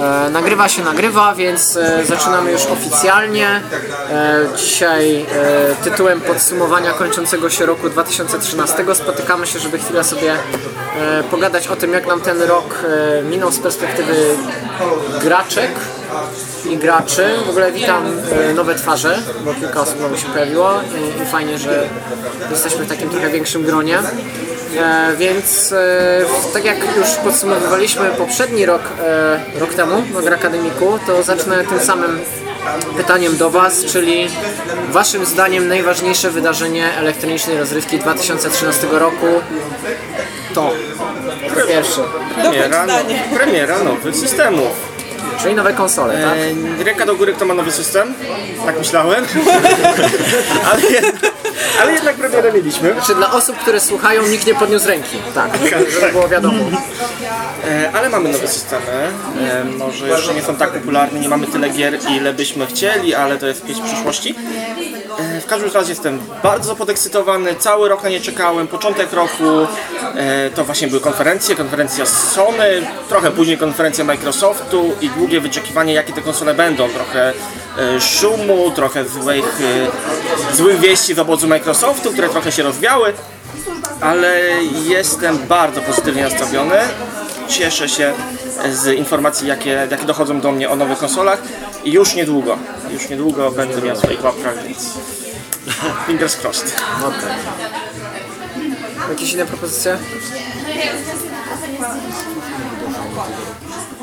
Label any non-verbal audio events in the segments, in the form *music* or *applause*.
E, nagrywa się, nagrywa, więc e, zaczynamy już oficjalnie. E, dzisiaj e, tytułem podsumowania kończącego się roku 2013 spotykamy się, żeby chwilę sobie e, pogadać o tym, jak nam ten rok e, minął z perspektywy graczek i graczy. W ogóle witam nowe twarze, bo kilka osób nowych się pojawiło i, i fajnie, że jesteśmy w takim trochę większym gronie. E, więc e, tak jak już podsumowywaliśmy poprzedni rok, e, rok temu na Gra Akademiku, to zacznę tym samym pytaniem do Was, czyli Waszym zdaniem najważniejsze wydarzenie elektronicznej rozrywki 2013 roku to po pierwsze, Premiera, no, premiera nowych systemów. czyli nowe konsole, tak? E, ręka do góry, kto ma nowy system? Tak myślałem. *laughs* ale, ale jednak premierę mieliśmy. Czy dla osób, które słuchają, nikt nie podniósł ręki? *laughs* Tak, żeby było wiadomo. E, ale mamy nowe systemy. E, może jeszcze nie są tak popularne, nie mamy tyle gier, ile byśmy chcieli, ale to jest pieśń przyszłości. E, w każdym razie jestem bardzo podekscytowany, cały rok na nie czekałem, początek roku to właśnie były konferencje, konferencja Sony, trochę później konferencja Microsoftu i długie wyczekiwanie jakie te konsole będą, trochę szumu, trochę złych, złych wieści z obozu Microsoftu, które trochę się rozwiały, ale jestem bardzo pozytywnie nastawiony, cieszę się z informacji jakie, jakie dochodzą do mnie o nowych konsolach i już niedługo, już niedługo będę miał swoich łapkach, więc *laughs* fingers crossed. Jakieś inne propozycje?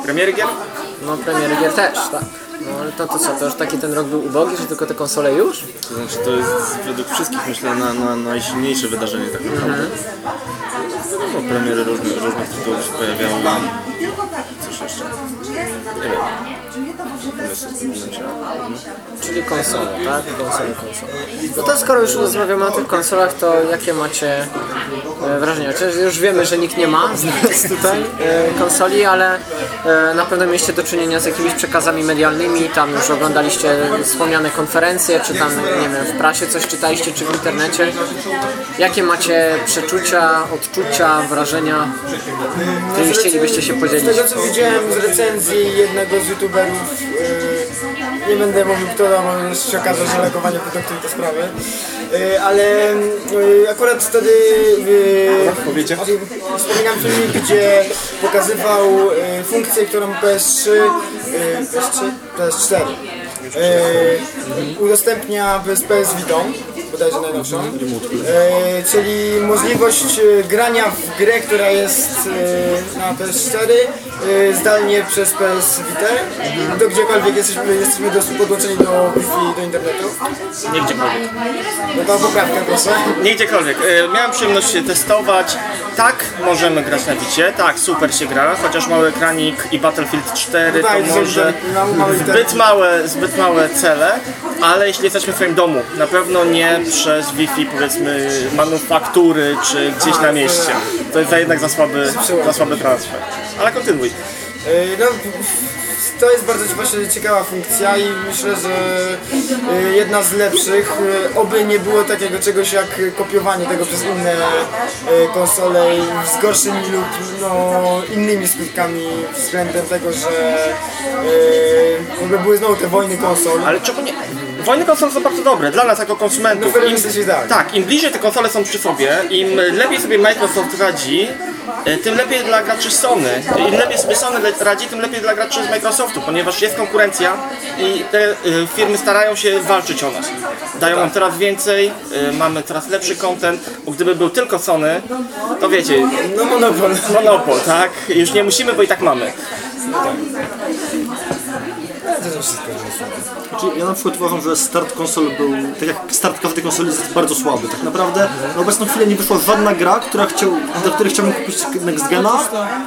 Premiery gier? No premiery gier też, tak. No ale to, to co, to już taki ten rok był ubogi, że tylko te konsole już? To znaczy to jest według wszystkich myślę na, na najsilniejsze wydarzenie tak naprawdę. No, premiery różnych, różnych tytułów się pojawiały. Coś jeszcze? Nie wiem. Czyli konsole, tak? Konsole, konsole. No to skoro już rozmawiamy o tych konsolach, to jakie macie e, wrażenia? Chociaż już wiemy, że nikt nie ma z nas tutaj e, konsoli, ale e, na pewno mieliście do czynienia z jakimiś przekazami medialnymi, tam już oglądaliście wspomniane konferencje, czy tam, nie wiem, w prasie coś czytaliście, czy w internecie. Jakie macie przeczucia, odczucia, wrażenia, którymi chcielibyście się Z podzielić? tego co widziałem z recenzji jednego z youtuberów, yy, nie będę mówił kto, no, bo się okaże, że lekowanie produktów to sprawy, yy, ale yy, akurat wtedy Powiecie? wspominam filmik, gdzie pokazywał funkcję, którą PS3, yy, PS3, PS4 yy, udostępnia z PS Vita, bodajże najnowszą, yy, czyli możliwość yy, grania w grę, która jest yy, na PS4 yy, zdalnie przez PS Vita, do gdziekolwiek jesteśmy, jesteśmy dos- podłączeni do Wi-Fi, do internetu. Nie gdziekolwiek. No to poprawkę proszę. Nie gdziekolwiek. E, Miałem przyjemność się testować. Tak, możemy grać na Wicie, tak, super się gra, chociaż mały ekranik i Battlefield 4 to może mały zbyt małe, zbyt małe cele, ale jeśli jesteśmy w swoim domu, na pewno nie przez Wi-Fi powiedzmy manufaktury czy gdzieś na mieście. To jest jednak za słaby, za słaby transfer. Ale kontynuuj. Yy, No, to jest bardzo właśnie ciekawa funkcja i myślę, że yy, jedna z lepszych. Yy, Oby nie było takiego czegoś jak kopiowanie tego przez inne konsole z gorszymi lub no, innymi skutkami względem tego, że jakby były znowu te wojny konsol. Ale czemu nie? Wojny konsol są bardzo dobre dla nas jako konsumentów. No sensie tak. im bliżej te konsole są przy sobie, im lepiej sobie Microsoft radzi, e, tym lepiej dla graczy Sony. Im lepiej sobie Sony radzi, tym lepiej dla graczy z Microsoftu, ponieważ jest konkurencja i te e, firmy starają się walczyć o nas. Dają nam coraz więcej, e, mamy coraz lepszy content, bo gdyby był tylko Sony, to wiecie, No monopol. monopol, tak? Już nie musimy, bo i tak mamy. Znaczy, ja na przykład uważam, że start konsol był, tak jak start każdej konsoli jest bardzo słaby. Tak naprawdę na obecną chwilę nie wyszła żadna gra, która chciał, do której chciałbym kupić Next Gena.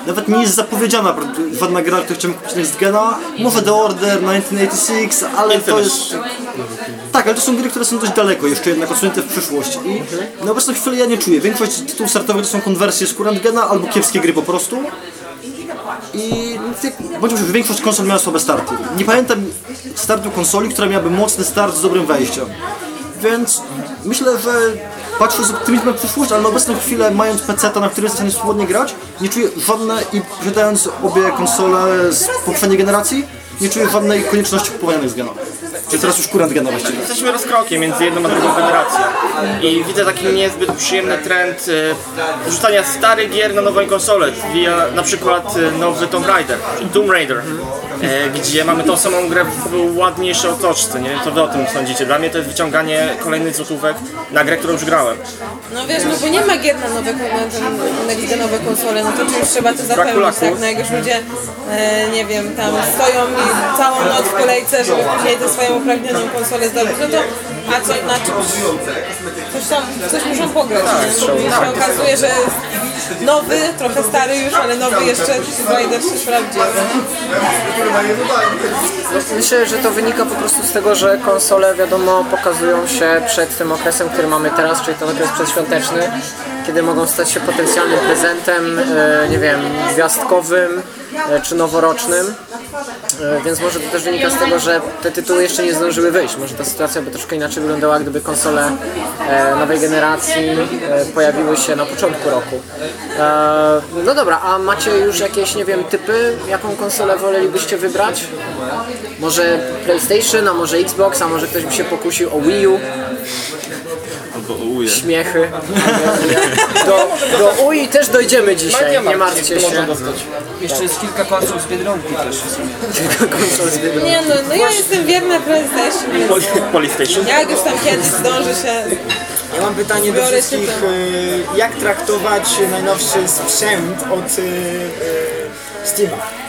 Nawet nie jest zapowiedziana żadna gra, której chciałbym kupić Next Gena. Może The Order 1986, ale to jest... Tak, ale to są gry, które są dość daleko jeszcze jednak odsunięte w przyszłość. I na obecną chwilę ja nie czuję. Większość tytułów startowych to są konwersje z Current Gena albo kiepskie gry po prostu. I bądźmy że większość konsol miała słabe starty. Nie pamiętam startu konsoli, która miałaby mocny start z dobrym wejściem. Więc myślę, że patrzę z optymizmem w przyszłość, ale na obecną chwilę, mając PC, na którym jestem w grać, nie czuję żadnej, i posiadając obie konsole z poprzedniej generacji, nie czuję żadnej konieczności kupowania Next Gena. Czy teraz już kurant Gena właściwie. Jesteśmy rozkrokiem między jedną a drugą generacją i widzę taki niezbyt przyjemny trend e, rzucania starych gier na nową konsolę, via na przykład e, nowy Tomb Raider, Tomb Raider, gdzie mamy tą samą grę w ładniejszej otoczce, nie wiem co wy o tym sądzicie. Dla mnie to jest wyciąganie kolejnych złotówek na grę, którą już grałem. No wiesz, no bo nie ma gier na nowe, na, na, na nowe konsole, no to czy już trzeba to zapełnić, tak? No jak już ludzie, e, nie wiem, tam stoją i całą noc w kolejce, żeby później tę swoją upragnioną konsolę zdobyć, no to a co, na czymś, coś tam, coś muszą pograć, nie? No, i się okazuje, że nowy, trochę stary już, ale nowy jeszcze Tomb Raider się sprawdzi. Myślę, że to wynika po prostu z tego, że konsole wiadomo pokazują się przed tym okresem, który mamy teraz, czyli ten okres przedświąteczny, kiedy mogą stać się potencjalnym prezentem, e, nie wiem, gwiazdkowym czy noworocznym. E, Więc może to też wynika z tego, że te tytuły jeszcze nie zdążyły wyjść. Może ta sytuacja by troszkę inaczej wyglądała, gdyby konsole e, nowej generacji e, pojawiły się na początku roku. E, No dobra, a macie już jakieś, nie wiem, typy, jaką konsolę wolelibyście wybrać? Może PlayStation, a może Xbox, a może ktoś by się pokusił o Wii U, Albo uje. śmiechy. *laughs* Do, do Wii też dojdziemy dzisiaj, nie martwcie się. dostać. Jeszcze jest kilka konsol z Biedronki też. Konsol z Biedronki. Nie no, no ja jestem wierna PlayStation, więc Polystation. jak już tam kiedyś zdąży się Ja mam pytanie do wszystkich, y, jak traktować najnowszy sprzęt od y, y, Steama?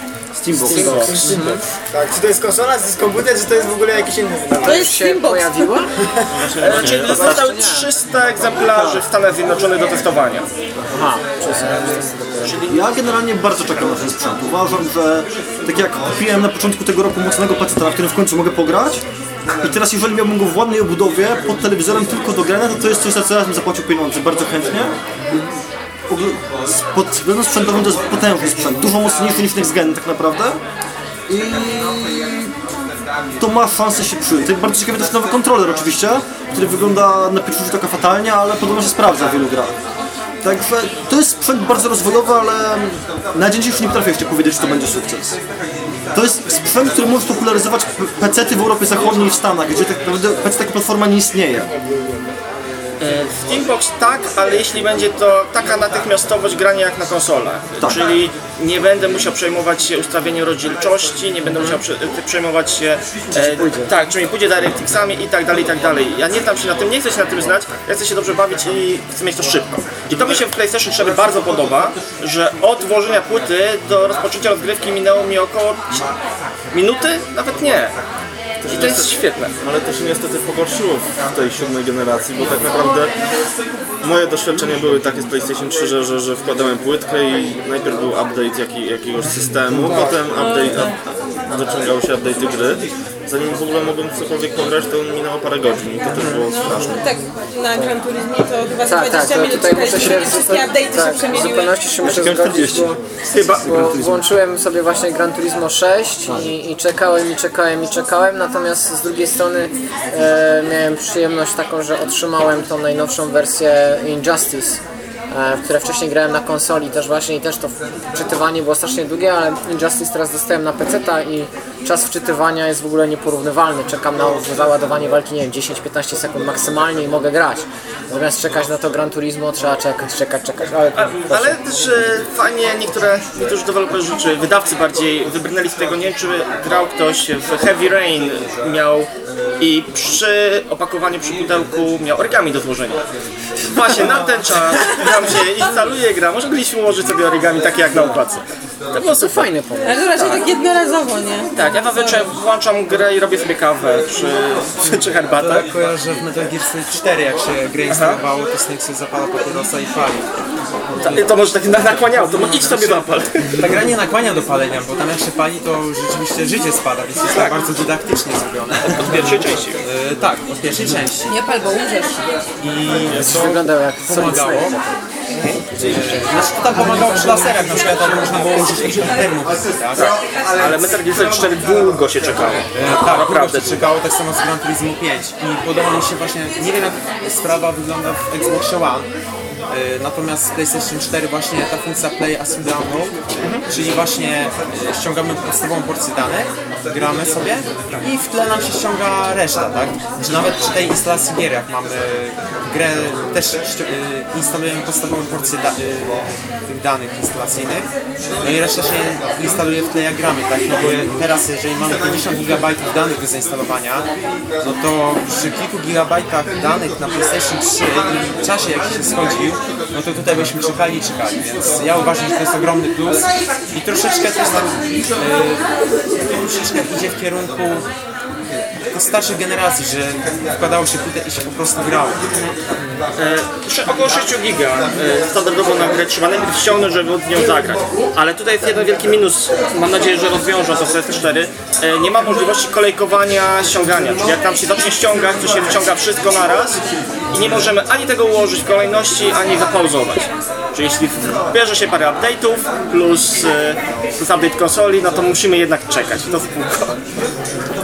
Steambox. Steambox. Steambox. Tak, czy to jest konsola, czy to jest komputer, czy to jest w ogóle jakiś inny wydawca? To jest Steambox. pojawiła? Czyli zostały 300 egzemplarzy w Stanach Zjednoczonych do testowania. Aha, Ja generalnie bardzo czekam na ten sprzęt. Uważam, że tak jak kupiłem na początku tego roku mocnego PC, na którym w końcu mogę pograć, i teraz jeżeli miałbym go w ładnej obudowie, pod telewizorem tylko do grania, to to jest coś, za co ja bym zapłacił pieniądze bardzo chętnie. Pod względem sprzętowym to jest potężny sprzęt, dużo mocniejszy niż Next Gen tak naprawdę. I to ma szansę się przyjąć. Tak bardzo ciekawy też nowy kontroler oczywiście, który wygląda na pierwszy rzut oka fatalnie, ale podobno się sprawdza w wielu grach. Także to jest sprzęt bardzo rozwojowy, ale na dzień dzisiejszy nie potrafię jeszcze powiedzieć, czy to będzie sukces. To jest sprzęt, który może popularyzować PC-ty w Europie Zachodniej i w Stanach, gdzie tak naprawdę PC taka platforma nie istnieje. Steambox tak, ale jeśli będzie to taka natychmiastowość grania jak na konsolach. Tak. Czyli nie będę musiał przejmować się ustawieniem rozdzielczości, nie będę musiał prze, przejmować się e, tak, czy mi pójdzie DirectX-ami i tak dalej, i tak dalej. Ja nie znam się na tym, nie chcę się na tym znać, ja chcę się dobrze bawić i chcę mieć to szybko. I to mi się w PlayStation 4 bardzo podoba, że od włożenia płyty do rozpoczęcia rozgrywki minęło mi około minuty, nawet nie. I to jest świetne. Ale to się niestety pogorszyło w tej siódmej generacji, bo tak naprawdę moje doświadczenia były takie z PlayStation 3, że, że, że wkładałem płytkę i najpierw był update jaki, jakiegoś systemu, potem update, up, dociągały się update'y gry. Zanim w ogóle mogłem cokolwiek pograć, to minęło parę godzin i to też było straszne. Tak, na Gran Turismo to chyba za Tak, 20 tak, minut tutaj muszę się wszystkie update'y tak, się w przemieniły. zupełności się muszę zgodzić, 40. bo, Chyba bo włączyłem sobie właśnie Gran Turismo 6 i, i czekałem, i czekałem, i czekałem, natomiast z drugiej strony e, miałem przyjemność taką, że otrzymałem tą najnowszą wersję Injustice, w które wcześniej grałem na konsoli też właśnie i też to wczytywanie było strasznie długie, ale Injustice teraz dostałem na PC-ta i czas wczytywania jest w ogóle nieporównywalny. Czekam na załadowanie walki, nie wiem, 10-15 sekund maksymalnie i mogę grać. Natomiast czekać na to Gran Turismo trzeba czekać, czekać, czekać. Ale, A- Ale też e, fajnie niektóre, niektórzy deweloperzy czy wydawcy bardziej wybrnęli z tego, nie wiem czy grał ktoś w Heavy Rain miał i przy opakowaniu przy pudełku miał origami do złożenia. Właśnie na ten czas nam się instaluje gra, może byliśmy ułożyć sobie origami takie jak na okładce. To było to super. fajny pomysł. Ale to raczej tak jednorazowo, nie? Tak, ja zazwyczaj włączam grę i robię sobie kawę czy, czy *laughs* herbatę. Tak kojarzę w Metal Gear Solid 4, jak się grę instalowało, to Snake sobie zapala papierosa i pali. To, to może tak na- nakłaniało, to idź sobie zapal. Ta gra nie nakłania do palenia, bo tam jak się pali, to rzeczywiście życie spada, więc jest to bardzo dydaktycznie zrobione. Od pierwszej części. E, tak, od pierwszej części. Nie pal, bo umrzesz. I Wyglądał jak pomagało. Znaczy to tam pomagało przy laserach, na przykład ale można było użyć jakichś termów, tak? Ale Metal Gear Solid 4 długo się czekało. Tak, Naprawdę naprawdę czekało, tak samo z Gran Turismo 5 i podoba mi się właśnie, nie wiem jak sprawa wygląda w Xbox One, natomiast w PlayStation 4 właśnie ta funkcja Play as you download, czyli właśnie y, ściągamy podstawową porcję danych, gramy sobie i w tle nam się ściąga reszta, tak? Czy nawet przy tej instalacji gier, jak mamy grę, też y, instalujemy podstawową porcję da- tych danych instalacyjnych, no i reszta się instaluje w tle jak gramy, tak? No bo teraz jeżeli mamy 50 GB danych do zainstalowania, no to przy kilku gigabajtach danych na PlayStation 3 i czasie jaki się schodził, no to tutaj byśmy czekali i czekali, więc ja uważam, że to jest ogromny plus i troszeczkę też tak, yy, troszeczkę idzie w kierunku yy, starszych generacji, że wkładało się płytę i się po prostu grało. E, około 6 giga e, standardowo na grę trzeba najpierw ściągnąć, żeby w nią zagrać. Ale tutaj jest jeden wielki minus, mam nadzieję, że rozwiążą to w PS4. E, nie ma możliwości kolejkowania ściągania, czyli jak nam się zacznie ściągać, to się wyciąga wszystko naraz i nie możemy ani tego ułożyć w kolejności, ani zapauzować. Czyli jeśli bierze się parę update'ów plus, e, plus update konsoli, no to musimy jednak czekać. To w kółko.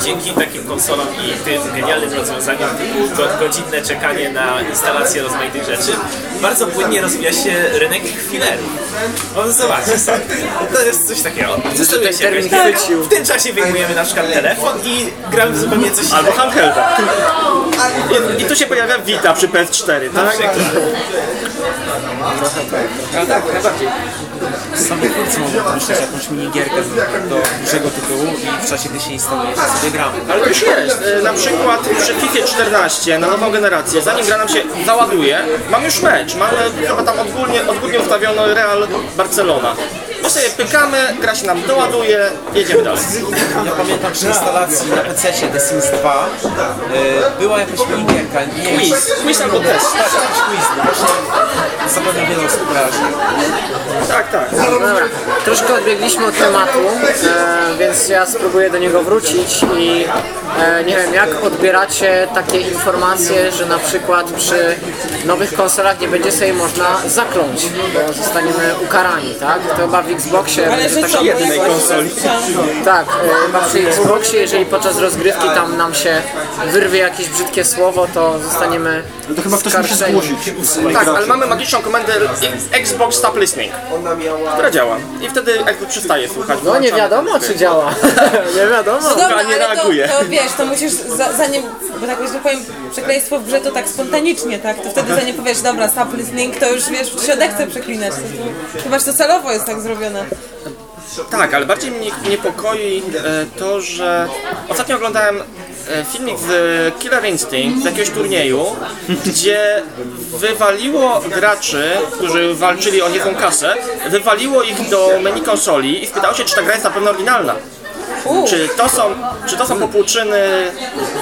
Dzięki takim konsolom i tym genialnym rozwiązaniom typu go- godzinne czekanie na instalację rozmaitych rzeczy, bardzo płynnie rozwija się rynek chwilerów. O, zobaczcie sobie. To jest coś takiego. Się tak. W tym czasie wyjmujemy na przykład telefon i gramy zupełnie coś Albo handhelda. I, I tu się pojawia Vita przy PS4, tak? Tak, najbardziej. Sami twórcy mogą pomyśleć jakąś minigierkę do, dużego tytułu i w czasie, gdy się instaluje, to sobie gramy. Ale już jest. E, Na przykład przy FIFA 14 na nową generację, zanim gra nam się załaduje, mamy już mecz. Mamy chyba tam odgórnie, odgórnie ustawiono Real Barcelona. My sobie pykamy, gra się nam doładuje, jedziemy dalej. Ja pamiętam przy instalacji na PC The Sims 2 y, była jakaś minigierka. Nie wiem, Quiz, quiz albo test. Tak, jakiś quiz. no Właśnie zapewne wiele osób kojarzy. Tak, tak. Dobra, troszkę odbiegliśmy od tematu, e, więc ja spróbuję do niego wrócić i e, nie wiem, jak odbieracie takie informacje, że na przykład przy nowych konsolach nie będzie sobie można zakląć, bo zostaniemy ukarani, tak? To chyba w Xboxie Ale że co, jednej konsoli. Tak, przy Xboxie, jeżeli podczas rozgrywki tam nam się wyrwie jakieś brzydkie słowo, to zostaniemy To chyba ktoś musi skarżeni. zgłosić. Tak, ale mamy magiczną komendę Xbox Stop Listening, która działa. I wtedy Xbox przestaje słuchać. No nie Włączamy wiadomo, czy działa. *laughs* nie wiadomo. No dobra, nie ale reaguje. to, to wiesz, to musisz za, zanim, bo tak że powiem, przekleństwo w grze to tak spontanicznie, tak? To wtedy zanim powiesz, dobra, stop listening, to już wiesz, się odechce przeklinać. To, to, chyba, że to celowo jest tak zrobione. Tak, ale bardziej mnie niepokoi e, to, że ostatnio oglądałem filmik z Killer Instinct z jakiegoś turnieju, gdzie wywaliło graczy, którzy walczyli o niezłą kasę, wywaliło ich do menu konsoli i spytało się, czy ta gra jest na pewno oryginalna. Czy to są, czy to są popłuczyny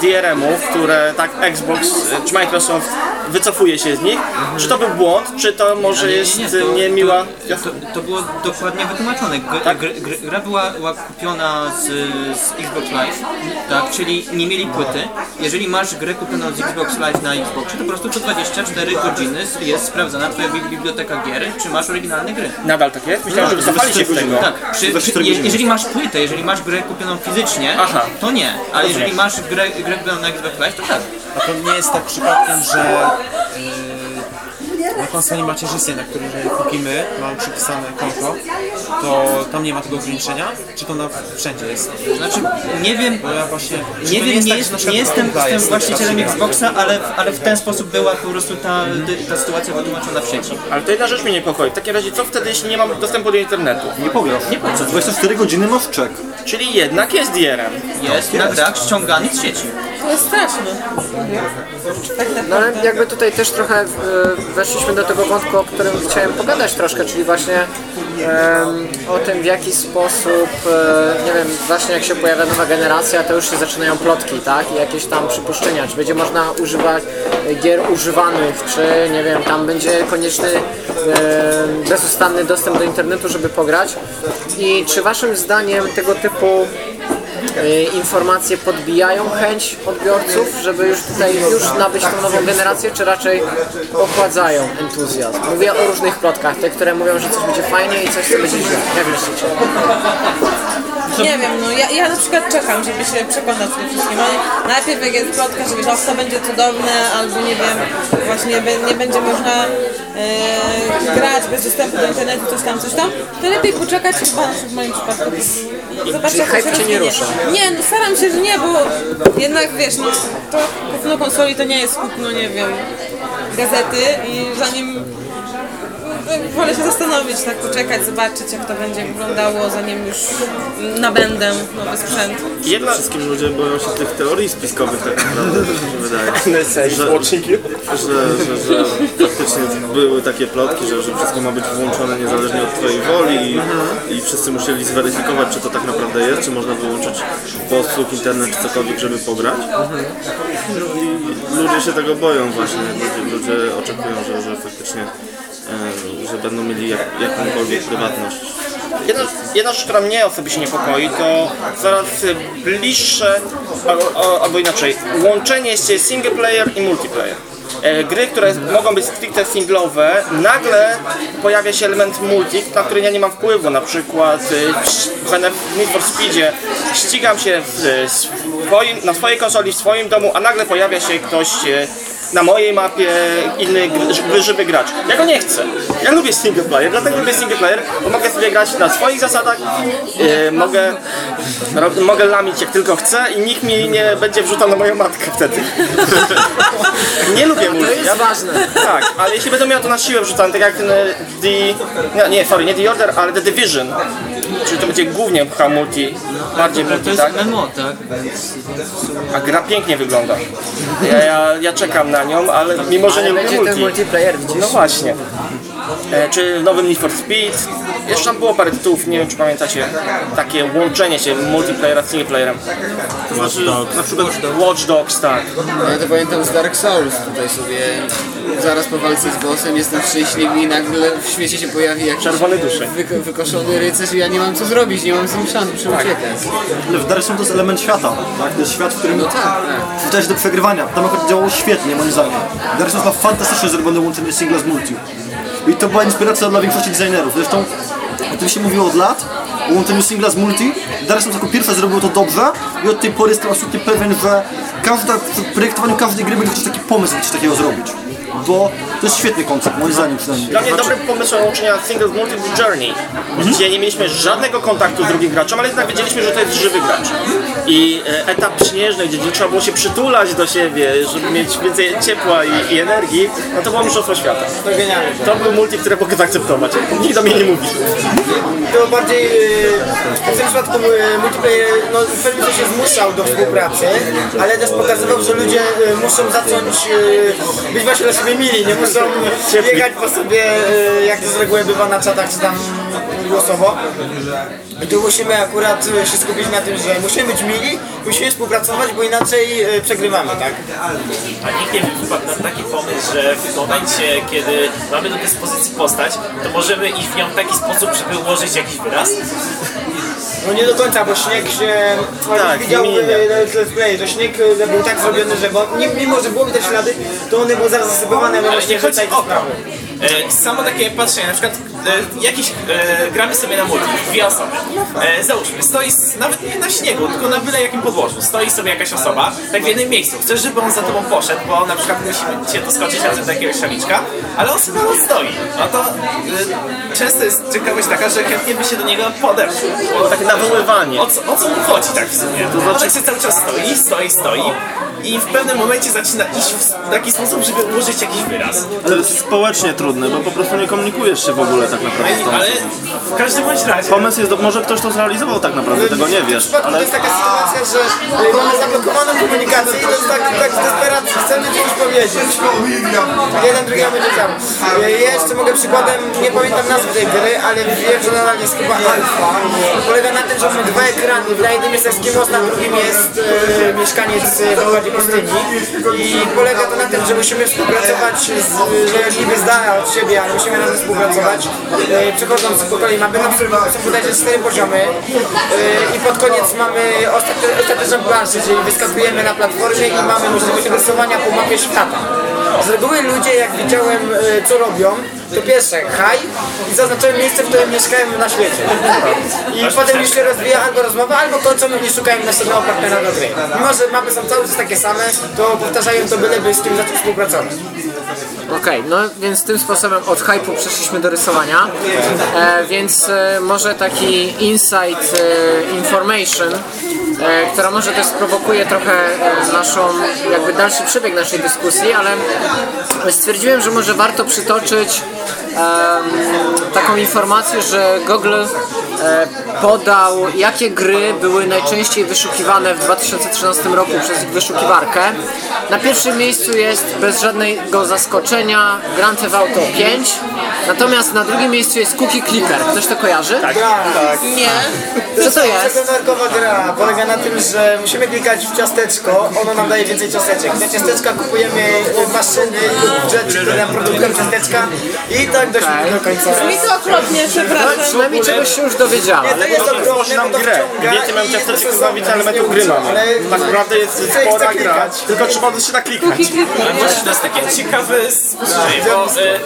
DRM-ów, które tak Xbox czy Microsoft wycofuje się z nich? Czy to był błąd, czy to może jest nie, to- niemiła... To, to było dokładnie wytłumaczone. G- Tak? gr, gr, gra była, była kupiona z, z Xbox Live, tak, czyli nie mieli płyty. Jeżeli masz grę kupioną z Xbox Live na Xboxie, to po prostu co 24 godziny jest sprawdzana twoja bi- biblioteka gier, czy masz oryginalne gry. Nadal tak jest? Myślałem, że wycofali się z tego. Tak, przy, przy, jeżeli masz płytę, jeżeli masz grę kupioną fizycznie, Aha. to nie. A jeżeli masz grę, grę kupioną na Xbox Live, to tak. A to nie jest tak przypadkiem, że yy, na konsoli macierzystej, na której jeżeli kupimy, mamy przypisane konto, to tam nie ma tego ograniczenia? Czy to na wszędzie jest? Znaczy, nie wiem, Bo ja właśnie... czy Nie to wiem, jest nie, tak, jest, że na przykład nie jestem, Honda jestem jest właścicielem taka Xboxa, ale, ale w ten sposób była po prostu ta, ta sytuacja wytłumaczona w sieci. Ale to jedna rzecz mnie niepokoi. W takim razie co wtedy, jeśli nie mam dostępu do internetu? Nie pograsz. Nie pograsz. Za 24 godziny masz czek. Czyli jednak jest DRM. Jest na grach ściągany z sieci. Jest straszne. No ale jakby tutaj też trochę e, weszliśmy do tego wątku, o którym chciałem pogadać troszkę, czyli właśnie o tym w jaki sposób, e, nie wiem, właśnie jak się pojawia nowa generacja, to już się zaczynają plotki, tak? I jakieś tam przypuszczenia, czy będzie można używać gier używanych, czy nie wiem, tam będzie konieczny bezustanny dostęp do internetu, żeby pograć. I czy waszym zdaniem tego typu informacje podbijają chęć odbiorców, żeby już tutaj już nabyć tą nową generację, czy raczej ochładzają entuzjazm? Mówię o różnych plotkach, te, które mówią, że coś będzie fajnie i coś, co będzie źle. Jak myślicie? Nie wiem, no ja, ja na przykład czekam, żeby się przekonać tym wszystkim. Ale najpierw jak jest plotka, że wiesz, o, to będzie cudowne, albo nie wiem, właśnie nie będzie można e, grać bez dostępu do internetu, coś tam, coś tam, to lepiej poczekać chyba w moim przypadku. i Zobaczyć, jak to się nie rusza? Nie, no staram się, że nie, bo jednak wiesz, no to kupno konsoli to nie jest kupno, nie wiem, gazety i zanim wolę się zastanowić, tak poczekać, zobaczyć jak to będzie wyglądało, zanim już nabędę nowy sprzęt. Jedna Wszystkim ludzie boją się tych teorii spiskowych tak naprawdę, mi się wydaje. *laughs* że, Że, że, że faktycznie były takie plotki, że, że wszystko ma być włączone niezależnie od Twojej woli i, i wszyscy musieli zweryfikować, czy to tak naprawdę jest, czy można wyłączyć posłuch, internet, czy cokolwiek, żeby pograć. I ludzie się tego boją właśnie, ludzie, ludzie oczekują, że, że faktycznie e, że będą mieli jak, jakąkolwiek prywatność. Jedna, jedna rzecz, która mnie osobiście niepokoi, to coraz bliższe, albo, albo inaczej, łączenie się single player i multiplayer. E, Gry, które mogą być stricte singlowe, nagle pojawia się element multi, na który ja nie mam wpływu. Na przykład e, w Need for Speedzie ścigam się w swoim, na swojej konsoli, w swoim domu, a nagle pojawia się ktoś e, na mojej mapie inny gr- żywy gracz. Ja go nie chcę. Ja lubię single player, dlatego lubię single player, bo mogę sobie grać na swoich zasadach, e, mogę, ro, mogę lamić jak tylko chcę i nikt mi nie będzie wrzucał na moją matkę wtedy. *laughs* nie lubię To multi. jest ważne. Tak, ale jeśli będę miał to na siłę wrzucane, tak jak ten e, The... Nie, nie, sorry, nie The Order, ale The Division. Czyli to będzie głównie chyba multi, bardziej To multi, jest tak? MMO, tak? A gra pięknie wygląda. Ja, ja, ja czekam na nią, ale mimo, że nie lubię będzie ten multi. multiplayer, widzisz? No właśnie. E, czy w nowym Need for Speed. Jeszcze tam było parę tytułów, nie wiem czy pamiętacie, takie łączenie się multiplayera z singleplayerem. To znaczy, na przykład Watch Dogs, tak. Ja to pamiętam z Dark Souls, tutaj sobie zaraz po walce z bossem jestem szczęśliwy i nagle w świecie się pojawi jakiś Czerwony duszy. wyko- wykoszony rycerz i ja nie mam co zrobić, nie mam z nim szans, muszę uciekać. Ale w Dark Souls to jest element świata, tak? To jest świat, w którym No tak, tak. to jest do przegrywania. Tam akurat działało świetnie, moim zdaniem. Ma fantastycznie zrobione łączenie singla z multi. I to była inspiracja dla większości designerów. Zresztą o tym się mówiło od lat, o łączeniu singla z multi. Dark Souls jako pierwsze zrobiło to dobrze i od tej pory jestem absolutnie pewien, że każda, w projektowaniu każdej gry będzie taki pomysł, coś takiego zrobić. Bo to jest świetny koncept, moim zdaniem przynajmniej. Dla mnie dobrym pomysłem łączenia single z multi był Journey, gdzie nie mieliśmy żadnego kontaktu z drugim graczem, ale jednak wiedzieliśmy, że to jest żywy gracz. I e, etap śnieżny, gdzie trzeba było się przytulać do siebie, żeby mieć więcej ciepła i, i energii, no to było mistrzostwo świata. To genialne. To był multi, który mogę zaakceptować. Nikt do mnie nie mówi. To bardziej yy, w tym przypadku yy, multiplayer no, w pewnym sensie zmuszał do współpracy, ale też pokazywał, że ludzie yy, muszą zacząć być właśnie dla siebie mili, nie muszą biegać po sobie, yy, jak to z reguły bywa na czatach czy tam głosowo. I tu musimy akurat yy, się skupić na tym, że musimy być mili, musimy współpracować, bo inaczej yy, przegrywamy, tak? A nikt nie wpadł na taki pomysł, że w momencie, kiedy mamy do dyspozycji postać, to możemy iść w nią w taki sposób, żeby ułożyć jakiś wyraz. No nie do końca, bo śnieg się tak, widział let's play, że śnieg e, był tak zrobiony, że bo, mimo, że było widać ślady, to one były zaraz zasypywane Ale właśnie nie chodzi tej o to. E, samo takie patrzenie, na przykład e, jakiś, e, gramy sobie na multi, dwie osoby. E, załóżmy, stoi, s- nawet nie na śniegu, tylko na byle jakim podłożu, stoi sobie jakaś osoba, tak w jednym miejscu. Chcesz, żeby on za tobą poszedł, bo na przykład musimy cię doskoczyć razem do jakiegoś szaliczka, ale on sobie tam stoi. No to e, często jest ciekawość taka, że chętnie by się do niego podeszł. Bo Takie nawoływanie. o co, o co mu chodzi tak w sumie? To znaczy... On tak się cały czas stoi, stoi, stoi i w pewnym momencie zaczyna iść w taki sposób, żeby ułożyć jakiś wyraz. to jest społecznie trudne, bo po prostu nie komunikujesz się w ogóle tak naprawdę Ale w każdym bądź razie. Pomysł jest, do... może ktoś to zrealizował tak naprawdę, tego nie W wiesz, przypadku to ale jest taka sytuacja, że mamy zablokowaną komunikację i to jest tak, tak desperacji, chcemy coś powiedzieć. Jeden drugiego będzie. E, Ja jeszcze mogę przykładem, nie pamiętam nazwy tej gry, ale wiem, że nadal jest chyba alfa. Polega na tym, że mamy dwa ekrany, na jednym jest Eskimos, na drugim jest e, mieszkaniec e, w i polega to na tym, że musimy współpracować, z, że niby z dala od siebie, ale musimy razem współpracować, e, przechodząc po kolei mapy, nam są są bodajże cztery poziomy e, i pod koniec mamy ostat- ostateczną planszę, czyli wyskakujemy na platformie i mamy możliwość rysowania po mapie świata. Z reguły ludzie, jak widziałem e, co robią, to pierwsze haj i zaznaczyłem miejsce, w którym mieszkałem na świecie. I potem już się rozwija albo rozmowa, albo kończą i szukają następnego partnera do gry. Mimo, że mapy są cały czas takie same, to powtarzają to byleby z kim zacząć współpracować. Okej, no więc tym sposobem od hype'u przeszliśmy do rysowania, e, więc e, może taki insight e, information, e, która może też sprowokuje trochę e, naszą, jakby dalszy przebieg naszej dyskusji, ale stwierdziłem, że może warto przytoczyć taką informację, że Google e, podał, jakie gry były najczęściej wyszukiwane w 2013 roku przez wyszukiwarkę. Na pierwszym miejscu jest bez żadnego zaskoczenia Grand Theft Auto 5, natomiast na drugim miejscu jest Cookie Clicker. Ktoś to kojarzy? Tak. Tak. Nie. Co to jest? Przekonarkowa gra polega na tym, że musimy klikać w ciasteczko, ono nam daje więcej ciasteczek. Te ciasteczka kupujemy y, maszyny lub rzeczy, które nam produkują ciasteczka i tak doszliśmy do końca. Mi to okropnie, przepraszam. Przynajmniej czegoś się już dowiedziałem. To jest okropne, nam bo to grę. wciąga Więcej mamy i ciasteczek, to są- chyba więcej elementów gry mamy. Ale Tak naprawdę jest chce- spora chce gra, klikać. tylko trzeba się naklikać. Ale właśnie to jest takie ciekawe spostrzeżenie, bo e,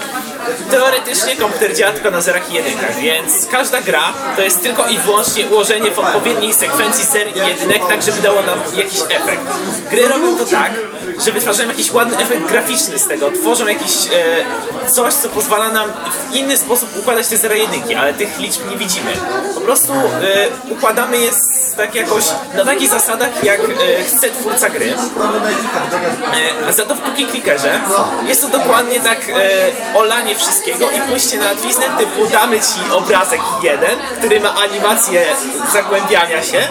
teoretycznie komputer działa tylko na zerach i jedynkach, więc każda gra to jest tylko i wyłącznie ułożenie w odpowiedniej sekwencji zer i jedynek, tak żeby dało nam jakiś efekt. Gry robią to tak, że wytwarzają jakiś ładny efekt graficzny z tego, tworzą jakiś e, coś, co pozwala nam w inny sposób układać te zera jedynki, ale tych liczb nie widzimy. Po prostu e, układamy je tak jakoś na takich zasadach, jak e, chce twórca gry. E, A za to w cookie clickerze jest to dokładnie tak e, wszystkiego i pójście na łatwiznę typu damy ci obrazek jeden, który ma animację zagłębiania się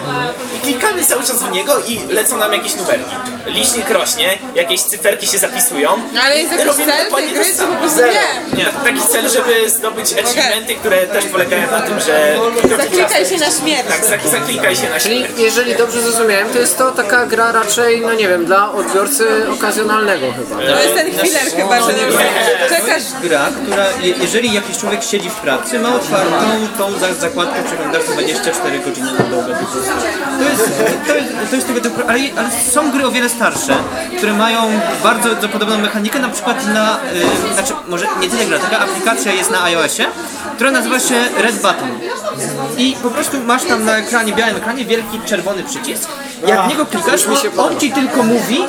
i klikamy cały czas w niego i lecą nam jakieś numerki. Licznik rośnie, jakieś cyferki się zapisują. No, Ale jest jakiś cel tej to gry, samo. po prostu nie? Nie, taki cel, żeby zdobyć achievementy, które też polegają na tym, że... Zaklikaj się na śmierć. Tak, zak- zaklikaj się na Czyli śmierć. jeżeli dobrze zrozumiałem, to jest to taka gra raczej, no nie wiem, dla odbiorcy okazjonalnego chyba. To jest ten chwiller chyba, że czekasz gra, która, je- jeżeli jakiś człowiek siedzi w pracy, ma otwartą tą za- zakładkę przeglądarki 24 godziny na dobę. To jest, to jest, to jest tego typu, ale, ale są gry o wiele starsze, które mają bardzo do- podobną mechanikę, na przykład na, y, znaczy może nie tyle gra, taka aplikacja jest na iOSie, która nazywa się Red Button. I po prostu masz tam na ekranie, białym ekranie wielki czerwony przycisk. Jak w niego klikasz, on, on ci tylko mówi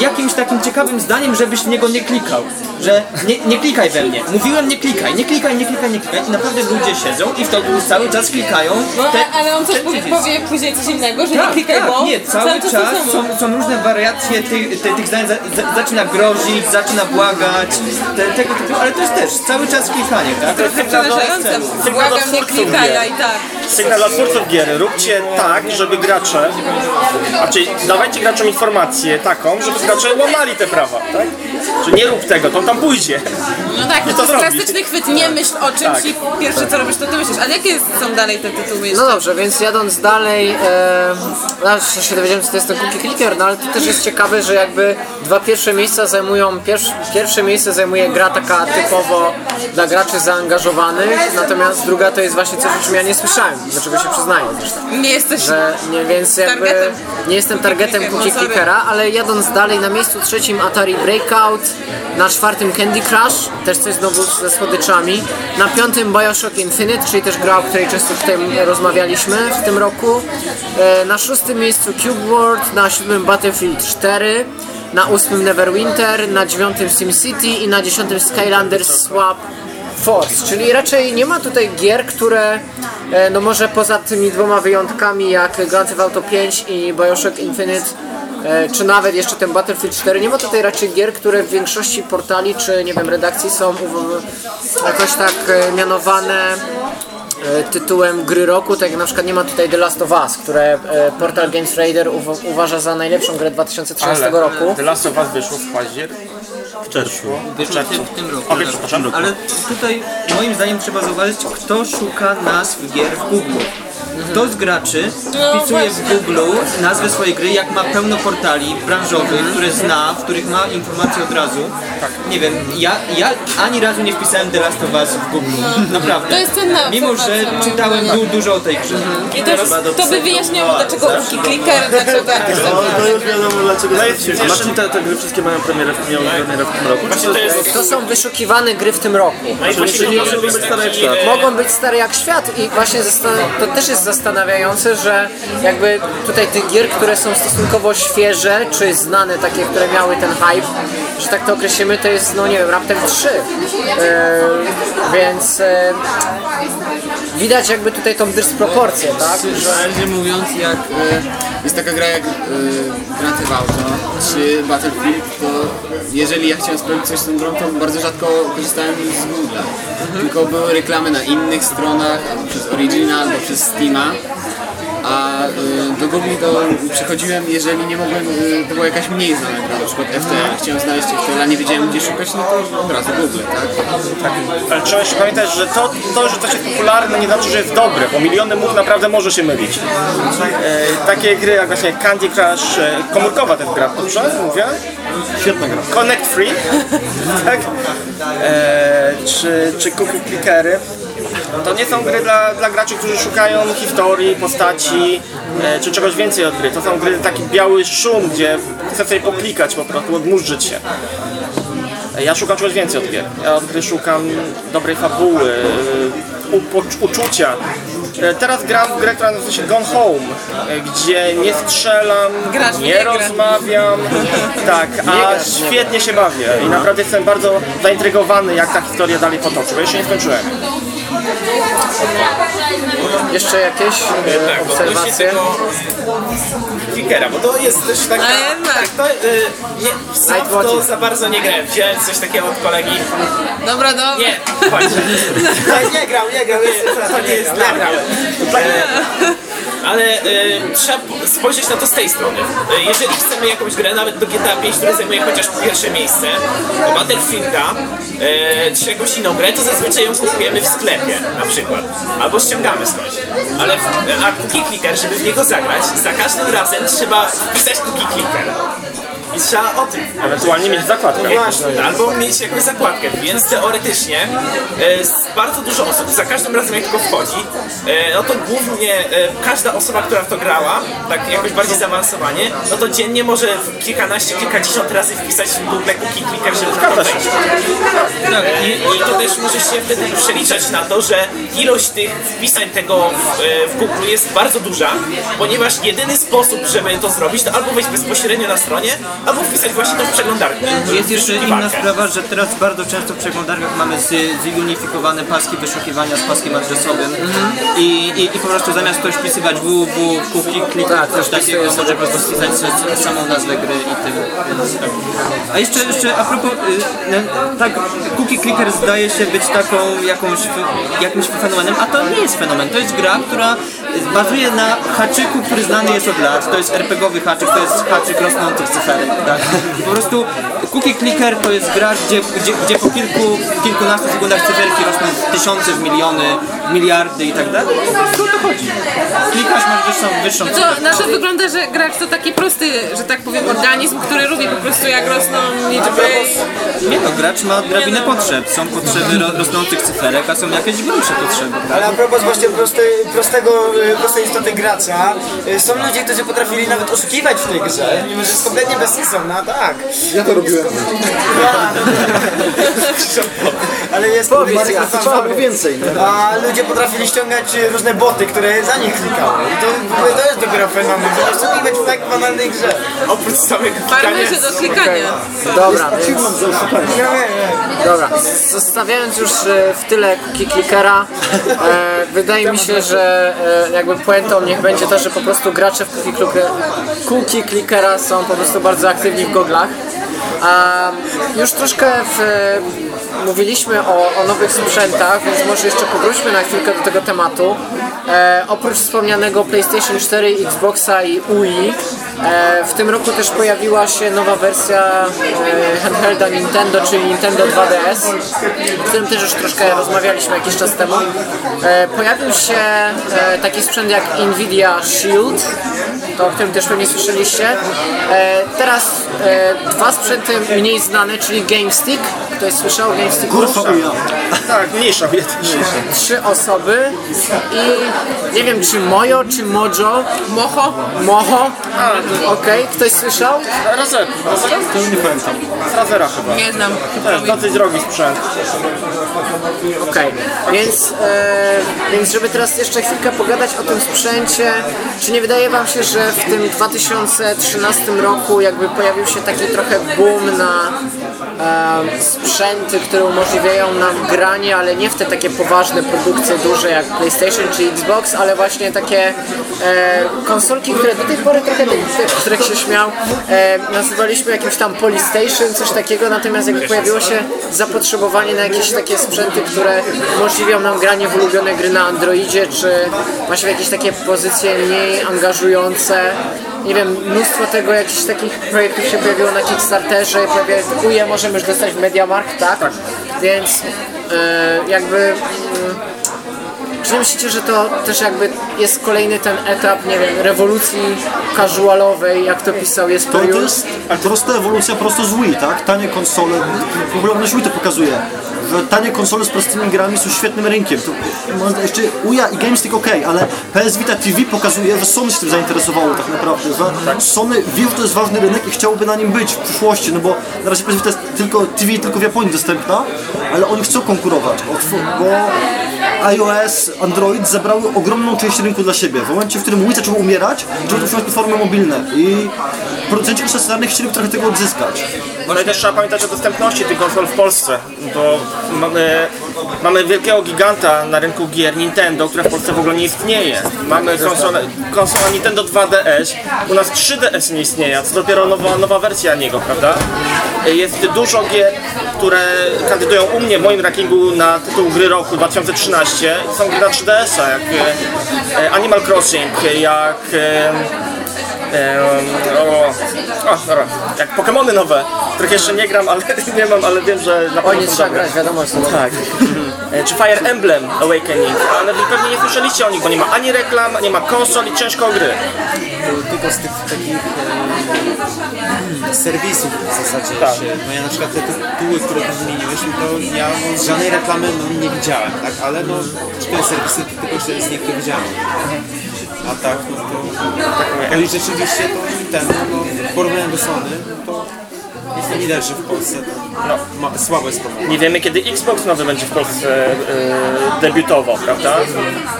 jakimś takim ciekawym zdaniem, żebyś w niego nie klikał. Że nie, nie klikaj we mnie. Mówiłem nie klikaj, nie klikaj, nie klikaj, nie klikaj. I naprawdę ludzie siedzą i w to cały czas klikają. No, te- ale on coś powie, powie później coś innego, że nie Tak, klikaj tak, bo. nie, cały to czas samo. są, są różne wariacje tych, tych, tych zdań, za, za, zaczyna grozić, zaczyna błagać, te, tego typu, ale to jest też cały czas klikanie, tak? Trochę przerażające. Błagam, nie klikaj, a i tak. Sygnał dla twórców gier, róbcie tak, żeby gracze, czyli dawajcie graczom informację taką, żeby gracze łamali te prawa, tak? Że nie rób tego, to on tam pójdzie. No tak, to to jest klasyczny chwyt, nie myśl o czymś Tak. i pierwsze co robisz to ty myślisz. Ale jakie są dalej te tytuły jeszcze? No dobrze, więc jadąc dalej, e, znaczy się dowiedziałem, co to jest ten cookie clicker, no ale to też jest ciekawe, że jakby dwa pierwsze miejsca zajmują, pierwsze, pierwsze miejsce zajmuje gra taka typowo dla graczy zaangażowanych, natomiast druga to jest właśnie coś, o czym ja nie słyszałem, do czego się przyznaję zresztą. Nie jesteś... Że nie, więc jakby Targetem. nie jestem targetem cookie clickera, ale jadąc dalej na miejscu trzecim Atari Breakout, na czwartym Candy Crush, też coś znowu ze słodyczami, na piątym Bioshock Infinite, czyli też gra, o której często tutaj rozmawialiśmy w tym roku, E, na szóstym miejscu Cube World, na siódmym Battlefield 4, na ósmym Neverwinter, na dziewiątym SimCity i na dziesiątym Skylanders Swap Force, czyli raczej nie ma tutaj gier, które e, no może poza tymi dwoma wyjątkami jak Grand Theft Auto 5 i Bioshock Infinite e, czy nawet jeszcze ten Battlefield 4, nie ma tutaj raczej gier, które w większości portali czy nie wiem redakcji są jakoś tak e, mianowane tytułem gry roku, tak jak na przykład nie ma tutaj The Last of Us, które portal Games Raider uwa- uważa za najlepszą grę 2013 roku. The Last of Us wyszło w październiku. W czerwcu. Wyszło w tym, w tym roku. Ale tutaj moim zdaniem trzeba zauważyć, kto szuka nazw gier w Google. Kto z graczy wpisuje w Google nazwę swojej gry, jak ma pełno portali branżowych, które zna, w których ma informacje od razu. Nie wiem, ja, ja ani razu nie wpisałem The Last of Us w Google. Naprawdę. To jest cenna Mimo, że obserwacja, moim czytałem du dużo o tej grze. I to, to by wyjaśniało, dlaczego Uki Clicker, dlaczego jakieś tam... To już wiadomo dlaczego No jest jest A na czym te, te gry wszystkie mają premierę, miały premierę w tym roku? Właśnie to jest... To są wyszukiwane gry w tym roku. No czyli być jest stare jak świat. Mogą być stare jak świat i właśnie zastan- to też jest zastanawiające, że jakby tutaj tych gier, które są stosunkowo świeże, czy znane, takie, które miały ten hype, że tak to określimy, to jest, no nie wiem, raptem 3. E, więc e, widać jakby tutaj tą dysproporcję, tak? Szczerze mówiąc, jak e, jest taka gra jak e, Grand Theft Auto czy Battlefield, to jeżeli ja chciałem sprawdzić coś z tą grą, to bardzo rzadko korzystałem z Google. Tylko były reklamy na innych stronach, albo przez Origina, albo przez A e, do Google to przechodziłem, jeżeli nie mogłem, e, to była jakaś mniej znana gra, na przykład FTL. Chciałem znaleźć FTL, a nie wiedziałem gdzie szukać, no to od razu Google, tak? Ale trzeba jeszcze pamiętać, że to, to, że coś jest popularne nie znaczy, że jest dobre, bo miliony much naprawdę może się mylić. E, takie gry jak właśnie Candy Crush, e, komórkowa też gra, dobrze mówię? Świetna gra. Connect Free, *laughs* tak? E, czy, czy Cookie Clickery. To nie są gry dla, dla graczy, którzy szukają historii, postaci, e, czy czegoś więcej od gry. To są gry taki biały szum, gdzie chcę sobie poklikać po prostu, odmurzyć się. Ja szukam czegoś więcej od gier. Ja od gry szukam dobrej fabuły, e, upo- uczucia. E, Teraz gram w grę, która nazywa się Gone Home, e, gdzie nie strzelam, Grasz nie rozmawiam, *laughs* tak, a świetnie się bawię i naprawdę jestem bardzo zaintrygowany, jak ta historia dalej potoczy, bo jeszcze nie skończyłem. Jeszcze jakieś e, Tak, bo odnośnie obserwacje? tego Clickera, bo to jest też taka... A jednak. To, y, nie, sam w to za bardzo nie grałem. Wziąłem coś takiego od kolegi. Dobra, dobra. Nie, chodź. *laughs* Nie grał, nie grał, To nie jest dla mnie. Ale e, trzeba po- spojrzeć na to z tej strony. E, jeżeli chcemy jakąś grę, nawet do GTA 5, która zajmuje chociaż pierwsze miejsce, do Battlefielda, e, czy jakąś inną grę, to zazwyczaj ją kupujemy w sklepie na przykład. Albo ściągamy skądś. Ale a Cookie Clicker, żeby w niego zagrać, za każdym razem trzeba wpisać Cookie Clicker. I trzeba o tym Ewentualnie mieć zakładkę. Albo mieć jakąś zakładkę, więc teoretycznie e, bardzo dużo osób, za każdym razem jak tylko wchodzi, e, no to głównie e, każda osoba, która w to grała, tak jakoś bardziej zaawansowanie, no to dziennie może kilkanaście, kilkadziesiąt razy wpisać w Google cookie clicker, żeby w to wejść. Tak, I, I to też może się wtedy przeliczać na to, że ilość tych wpisań tego w, e, w Google jest bardzo duża, ponieważ jedyny sposób, żeby to zrobić, to albo wejść bezpośrednio na stronie, albo wpisać właśnie to w przeglądarkę. Jest jeszcze inna sprawa, że teraz bardzo często w przeglądarkach mamy zy- zunifikowane paski wyszukiwania z paskiem adresowym i, i, i po prostu zamiast ktoś wpisywać www, cookie, klik, Tak, coś tak, takiego, może po prostu wpisać s- samą nazwę gry i tyle. Więc, tak. A jeszcze, jeszcze a propos, y, no, tak, cookie clicker zdaje się być taką jakąś, jakimś fenomenem, a to nie jest fenomen, to jest gra, która bazuje na haczyku, który znany jest od lat, to jest RPGowy haczyk, to jest haczyk rosnących cyferek, tak? Po prostu cookie clicker to jest gra, gdzie, gdzie, gdzie po kilku, kilkunastu sekundach cyferki rosną w tysiące, w miliony, w miliardy i tak dalej. Po prostu o to chodzi. Klikasz, masz wyższą, wyższą To, na to wygląda, że gracz to taki prosty, że tak powiem, organizm, który lubi po prostu jak rosną liczby. Nie no, gracz ma drabinę potrzeb. Są potrzeby ro, rosnących cyferek, a są jakieś grubsze potrzeby. Ale a propos właśnie prosty, prostego, y, prostej istoty gracza, y, są ludzie, którzy potrafili nawet oszukiwać w tej grze, mimo że jest kompletnie bezsensowna, tak. Ja to robiłem. *laughs* *laughs* Ale jest Powiedz, ja, było więcej. Nie? A ludzie potrafili ściągać różne boty, które za nich klikały. I to, w ogóle to jest dopiero fenomen, żeby oszukiwać w tak banalnej grze. Oprócz samego klikania się do klikania. Dobra, więc nie, nie. Dobra, zostawiając już e, w tyle cookie clickera, e, wydaje mi się, że e, jakby puentą niech będzie to, że po prostu gracze w cookie, clicker, cookie clickera są po prostu bardzo aktywni w goglach. A już troszkę w, mówiliśmy o, o nowych sprzętach, więc może jeszcze powróćmy na chwilkę do tego tematu. E, oprócz wspomnianego PlayStation 4, Xboxa i UI, e, w tym roku też pojawiła się nowa wersja e, handhelda Nintendo, czyli Nintendo 2DS, o którym też już troszkę rozmawialiśmy jakiś czas temu. E, pojawił się e, taki sprzęt jak Nvidia Shield, to o którym też pewnie słyszeliście. E, teraz e, dwa sprzęty mniej znane, czyli GameStick. Ktoś słyszał o GameSticku? Kurwa uja. Tak, mniejsza, mniejsza. Trzy osoby i nie wiem czy Mojo, czy Mojo. Moho? Moho? Okej, ktoś słyszał? Razer, Razer? To nie pamiętam. Z Razera chyba. Nie znam. Też dosyć drogi sprzęt. Okej, więc, e, więc żeby teraz jeszcze chwilkę pogadać o tym sprzęcie, czy nie wydaje Wam się, że w tym 2013 roku jakby pojawił się taki trochę boom na e, sprzęty, które umożliwiają nam granie, ale nie w te takie poważne produkcje duże jak PlayStation czy Xbox, ale właśnie takie e, konsolki, które do tej pory trochę których się śmiał, e, nazywaliśmy jakimś tam Polystation, coś takiego, natomiast jakby pojawiło się zapotrzebowanie na jakieś takie sprzęty, które umożliwią nam granie w ulubione gry na Androidzie, czy właśnie w jakieś takie pozycje mniej angażujące. Nie wiem, mnóstwo tego jakichś takich projektów się pojawiło na Kickstarterze i pojawiająuje możemy już dostać w MediaMarkt, tak? Więc e, jakby mm, czy nie myślicie, że to też jakby jest kolejny ten etap, nie wiem, rewolucji casualowej, jak to pisał jest To, to jest prosta ewolucja prosto z Wii, tak? Tanie konsole, popularność Wii to pokazuje. Że tanie konsole z prostymi grami są świetnym rynkiem. To, jeszcze Uja i GameStick ok, ale PS Vita TV pokazuje, że Sony się tym zainteresowało tak naprawdę, że Sony wie, że to jest ważny rynek i chciałoby na nim być w przyszłości, no bo na razie PS Vita jest tylko TV tylko w Japonii dostępna, ale oni chcą konkurować, bo iOS, Android zabrały ogromną część rynku dla siebie. W momencie, w którym Wii zaczął umierać, zaczęły tworzyć platformy mobilne i producenci procesarnych chcieli trochę tego odzyskać. No też trzeba pamiętać o dostępności tych konsol w Polsce, bo mamy, mamy wielkiego giganta na rynku gier Nintendo, która w Polsce w ogóle nie istnieje. Mamy konsolę, konsola Nintendo 2DS, u nas 3DS nie istnieje, co dopiero nowa, nowa wersja niego, prawda? Jest dużo gier, które kandydują u mnie w moim rankingu na tytuł gry roku 2013. Są gry na 3DS-a, jak e, Animal Crossing, jak o, o, dobra. Jak Pokemony nowe, których jeszcze nie gram, ale *laughs* nie mam, ale wiem, że na O, pewno nie są trzeba dobre. grać, wiadomo, są Tak. E, Czy Fire Emblem Awakening, ale wy pewnie nie słyszeliście o nich, bo nie ma ani reklam, nie ma konsol i ciężko o gry. tylko z tych takich e, serwisów w zasadzie Tak. się, no ja na przykład te tytuły, które tu wymieniłeś, no to ja no, z żadnej reklamy no, nie widziałem, tak, ale no te serwisy to tylko jeszcze z niektórych widziałem. A tak, no to, no i rzeczywiście to Nintendo, no, w do Sony, no liderze w Polsce, No. ma, słabo jest. Nie wiemy kiedy Xbox nowy będzie w Polsce debiutował, prawda?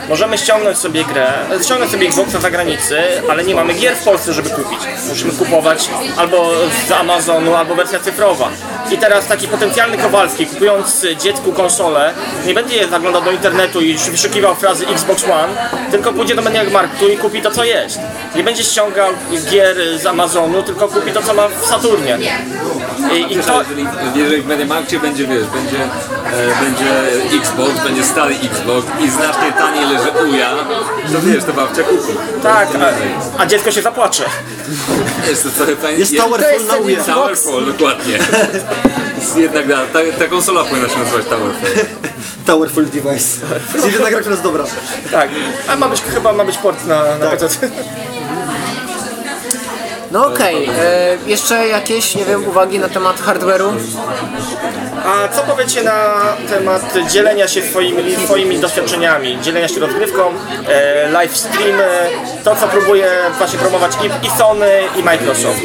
Możemy ściągnąć sobie grę, e, ściągnąć sobie Xboxa za granicy, ale nie mamy gier w Polsce, żeby kupić. Musimy kupować albo z Amazonu, albo wersja cyfrowa. I teraz taki potencjalny Kowalski, kupując dziecku konsolę, nie będzie zaglądał do internetu i wyszukiwał frazy Xbox One, tylko pójdzie do Mediamarktu i kupi to, co jest. Nie będzie ściągał gier z Amazonu, tylko kupi to, co ma w Saturnie. I, i to, Jeżeli, jeżeli w Mediamarkcie będzie, wiesz, będzie, e, będzie Xbox, będzie stary Xbox i znacznie taniej leży uja, to wiesz, to babcia kupi. tak, a, a dziecko się zapłacze. Jest to trochę fajnie. Jest Towerfall na Uja. Towerfall, dokładnie. *laughs* Jednak, ta, ta, ta konsola powinna się nazywać Towerfall. Towerful Device. Jest jedna gra, która jest dobra. Tak, a ma być, chyba ma być port na, na PC. No okej, e, jeszcze jakieś, nie wiem, uwagi na temat hardware'u? A co powiecie na temat dzielenia się swoimi, swoimi doświadczeniami, dzielenia się rozgrywką, e, live streamy, to co próbuje właśnie promować i, i Sony i Microsoft.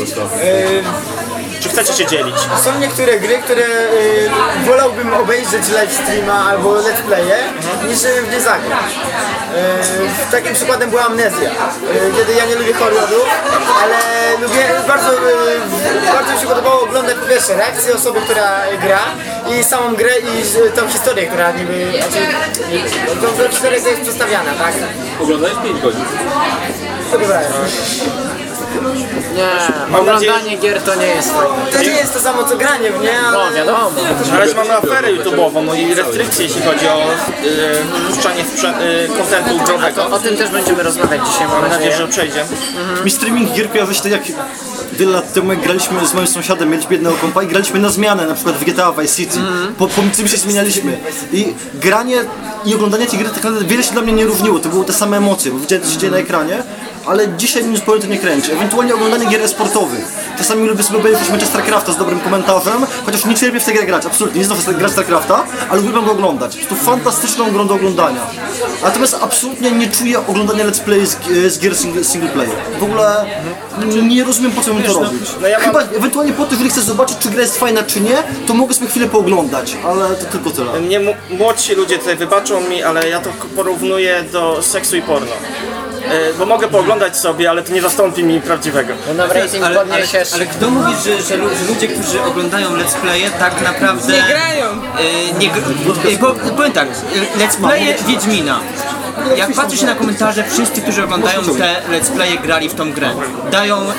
Czy chcecie się dzielić? Są niektóre gry, które y, wolałbym obejrzeć live streama albo let's playe, niż w nie zagrać. Y, takim przykładem była Amnezja, y, kiedy ja nie lubię horrorów, ale lubię, bardzo, y, bardzo mi się podobało oglądać po pierwsze reakcję osoby, która gra i samą grę i tą historię, która niby, znaczy, tą, historię, która jest przedstawiana, tak? Oglądałeś 5 godzin. Podobałem. Nie, oglądanie gier to nie jest fajne. To nie jest to samo co granie w nie, ale... No wiadomo. Na razie mamy aferę YouTube'ową, no i restrykcje jeśli chodzi o y, puszczanie sprzę- y, kontentu growego. O tym też będziemy rozmawiać dzisiaj, mam Mam nadzieję, nadzieję. że przejdzie. Mi streaming gier pojawia się tak jak wiele lat temu, jak graliśmy z moim sąsiadem, mieliśmy jednego kompa i graliśmy na zmianę, na przykład w GTA Vice City. Po, po czym się zmienialiśmy. I granie i oglądanie tej gry tak naprawdę wiele się dla mnie nie różniło. To były te same emocje, bo widziałem, co się dzieje na ekranie, ale dzisiaj mnie zupełnie to nie kręci. Ewentualnie oglądanie gier esportowych. Czasami lubię sobie obejrzeć mecze StarCrafta z dobrym komentarzem, chociaż nie cierpię w tę grę grać, absolutnie. Nie znam grać StarCrafta, ale uwielbiam go oglądać. Jest to fantastyczną grą do oglądania. Natomiast absolutnie nie czuję oglądania let's play z, z gier single, single player. W ogóle nie, rozumiem po co bym to robić. no ja mam- Chyba ewentualnie po to, jeżeli chcę zobaczyć, czy gra jest fajna, czy nie, to mogę sobie chwilę pooglądać, ale to tylko tyle. Mnie młodsi ludzie tutaj wybaczą mi, ale ja to porównuję do seksu i porno. Y, bo mogę pooglądać sobie, ale to nie zastąpi mi prawdziwego. No na rating Ale, ale, ale kto mówi, że, że, lu- że ludzie, którzy oglądają let's playe tak naprawdę... Nie grają. Y, nie y, po, powiem tak, let's playe Wiedźmina. Jak patrzy się na komentarze, wszyscy, którzy oglądają te let's playe grali w tą grę. Dają y,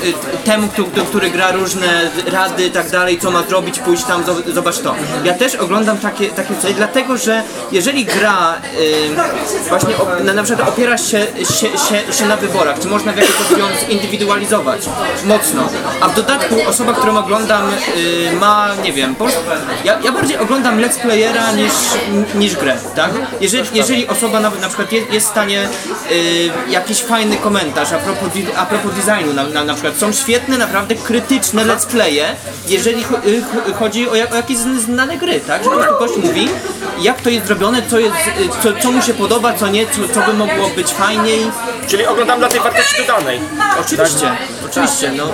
temu, kto, który gra różne rady i tak dalej, co ma zrobić, pójść tam, zob- zobacz to. Ja też oglądam takie, takie coś, dlatego że jeżeli gra y, właśnie na, na przykład opiera się, się, się, się na wyborach, czy można w jakiś sposób ją zindywidualizować mocno, a w dodatku osoba, którą oglądam y, ma, nie wiem, po, ja, ja bardziej oglądam let's playera niż, niż grę, tak? Jeżeli, jeżeli osoba na, na przykład jest, jest w stanie y, jakiś fajny komentarz a propos, a propos designu, na, na, na przykład są świetne, naprawdę krytyczne let's playe, jeżeli cho- y, ch- chodzi o, jak, o jakieś zn- znane gry, tak? Że po prostu gość mówi, jak to jest zrobione, co, jest, y, co, co mu się podoba, co nie, co, co by mogło być fajniej. Czyli oglądam dla tej wartości dodanej. Oczywiście, oczywiście, no.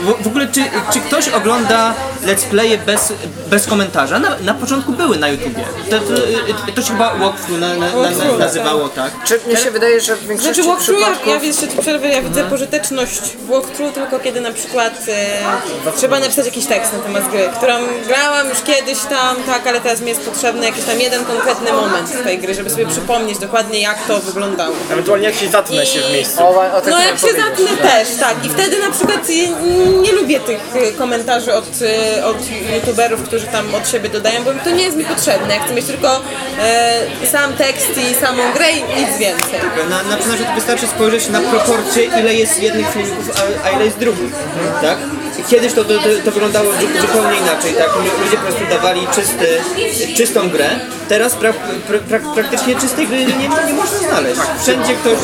W, w ogóle, czy, czy ktoś ogląda let's playe bez, bez komentarza? Na, na początku były na YouTubie. To, to, to się chyba walkthrough na, na, na, na, nazywało, tak? Czy mi się wydaje, że w większości Znaczy walkthrough, ja, przypadków... ja jeszcze ci przerwę, ja widzę pożyteczność walkthrough tylko kiedy na przykład e, trzeba napisać jakiś tekst na temat gry, którą grałam już kiedyś tam, tak, ale teraz mi jest potrzebny jakiś tam jeden konkretny moment z tej gry, żeby sobie przypomnieć dokładnie jak to wyglądało. Ewentualnie jak się zatnę się w miejscu. O, o tym No jak się powiedzieć. zatnę też, tak. I wtedy na przykład nie lubię tych e, komentarzy od, e, od youtuberów, którzy tam od siebie dodają, bo to nie jest mi potrzebne. Ja chcę mieć tylko e, sam tekst i samą grę i nic więcej. Na, na przykład wystarczy spojrzeć na proporcje, ile jest jednych filmików, a, a ile jest drugich, tak? Kiedyś to, to, to, wyglądało zu- zupełnie inaczej, tak? Ludzie po prostu dawali czysty, czystą grę. Teraz pra, pra, pra, praktycznie czystej gry nie, nie można znaleźć. Wszędzie ktoś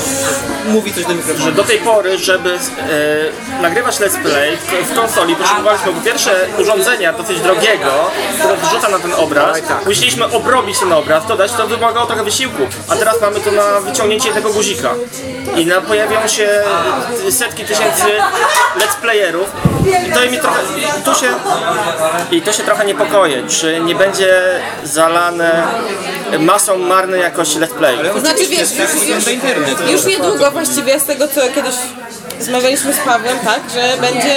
mówi coś do mikrofonu. że do tej pory, żeby e, nagrywać let's play w, w konsoli, potrzebowaliśmy po pierwsze urządzenia dosyć drogiego, które wrzuca na ten obraz. Musieliśmy obrobić ten obraz, dodać, to wymagało trochę wysiłku. A teraz mamy to na wyciągnięcie tego guzika. I na, pojawią się setki tysięcy let's playerów. I to mi trochę, i to się, i to się trochę niepokoję, czy nie będzie zalane masą marnej jakości let's play. Znaczy wiesz, już, już, już niedługo właściwie z tego co kiedyś rozmawialiśmy z Pawłem, tak, że będzie,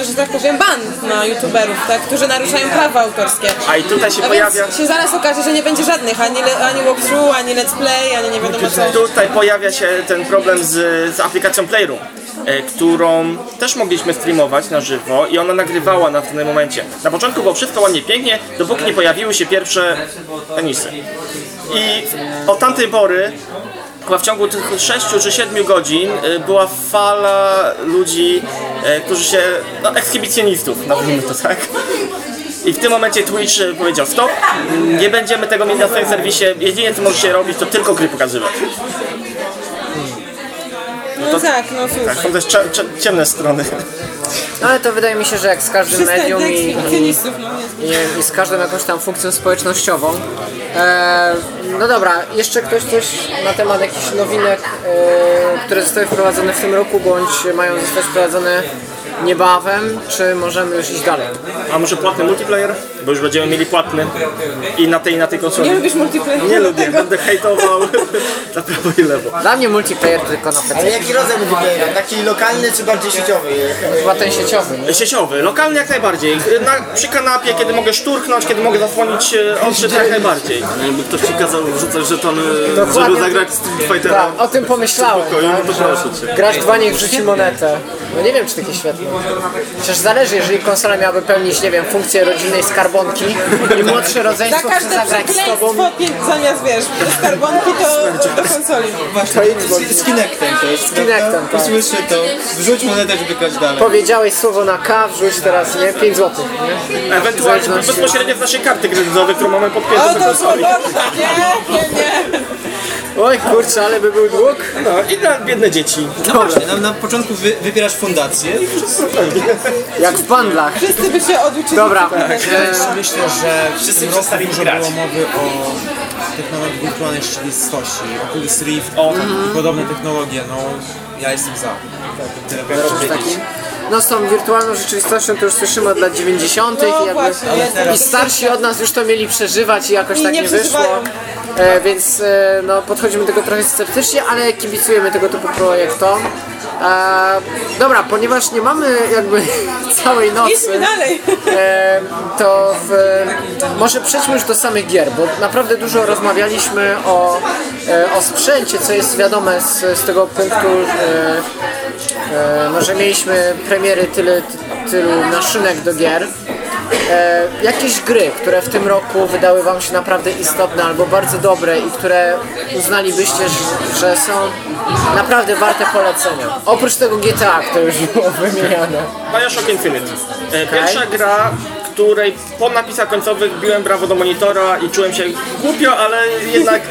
e, że tak powiem, ban na youtuberów, tak, którzy naruszają prawa autorskie. A i tutaj się A pojawia... więc się zaraz okaże, że nie będzie żadnych, ani, le- ani walkthrough, ani let's play, ani nie wiadomo co. Tutaj pojawia się ten problem z, z aplikacją Playroom, e, którą też mogliśmy streamować na żywo i ona nagrywała na tym momencie. Na początku było wszystko ładnie, pięknie, dopóki nie pojawiły się pierwsze penisy. I od tamtej pory, chyba w ciągu tych 6 czy 7 godzin e, była fala ludzi, e, którzy się, no ekshibicjonistów, nazwijmy to tak. I w tym momencie Twitch e, powiedział stop, nie będziemy tego mieć na swoim serwisie, jedynie co możecie robić to tylko gry pokazywać. No tak, no cóż. Tak, są też cze- cze- ciemne strony. No ale to wydaje mi się, że jak z każdym Przystań do medium i, no i, i z każdą jakąś tam funkcją społecznościową. E, no dobra, jeszcze ktoś coś na temat jakichś nowinek, e, które zostały wprowadzone w tym roku, bądź mają zostać wprowadzone niebawem, czy możemy już iść dalej? A może płatny multiplayer? Bo już będziemy mieli płatny. I na tej i na tej konsoli. Nie lubisz multiplayer? Nie lubię, będę hejtował *laughs* na prawo i lewo. Dla mnie multiplayer tylko na Ale PC. jaki rodzaj multiplayera? Taki lokalny czy bardziej sieciowy? Chyba ten sieciowy. nie? Sieciowy, lokalny jak najbardziej. Na, przy kanapie, kiedy mogę szturchnąć, kiedy mogę zasłonić e, oczy, to jak najbardziej. Jakby ktoś ci kazał wrzucać żetony, Dokładnie. żeby zagrać Street Fightera. Tak, o tym pomyślałem, pokoju, tak, no to proszę że cię. grać dwa niech wrzuci monetę. No nie wiem, czy takie świetne. Przecież zależy, jeżeli konsola miałaby pełnić, nie wiem, funkcję rodzinnej skarbonki i młodsze Za rodzeństwo chce każde zagrać z tobą, przekleństwo pięć zamiast wiesz, skarbonki to do konsoli. to Xbox. Z Kinectem to jest. Z Kinectem, tak. Usłyszy to, wrzuć monetę, żeby grać dalej. Powiedziałeś słowo na K, wrzuć teraz, nie? 5 zł, nie? Ewentualnie bezpośrednio z naszej karty kredytowej, którą mamy podpiętą O, do to konsoli. nie, nie, nie. Oj kurczę, ale by był dług. No i na biedne dzieci. No właśnie, na, na początku wy, wybierasz fundację i wszystko. Jak w bandlach. Wszyscy by się oduczyli. Dobra, Tak. e, Myślę, że w Wszyscy tym roku przestali dużo grać. było mowy o technologii wirtualnej rzeczywistości, Oculus Rift i podobne technologie, no ja jestem za. Tyle powiem powiedzieć. No z tą wirtualną rzeczywistością to już słyszymy od lat 90. No i, jakby, właśnie, i starsi od nas już to mieli przeżywać i jakoś I tak nie nie wyszło. E, więc e, no, podchodzimy do tego trochę sceptycznie, ale kibicujemy tego typu projektom. E, dobra, ponieważ nie mamy jakby *laughs* całej nocy. E, to w, może przejdźmy już do samych gier, bo naprawdę dużo rozmawialiśmy o, e, o sprzęcie, co jest wiadome z, z tego punktu, e, e, no, że mieliśmy premiery tyle, tylu naszynek do gier. E, jakieś gry, które w tym roku wydały Wam się naprawdę istotne albo bardzo dobre i które uznalibyście, że- że są naprawdę warte polecenia. Oprócz tego GTA, które już było wymieniane. Bioshock Infinite. E, Pierwsza gra, której po napisach końcowych biłem brawo do monitora i czułem się głupio, ale jednak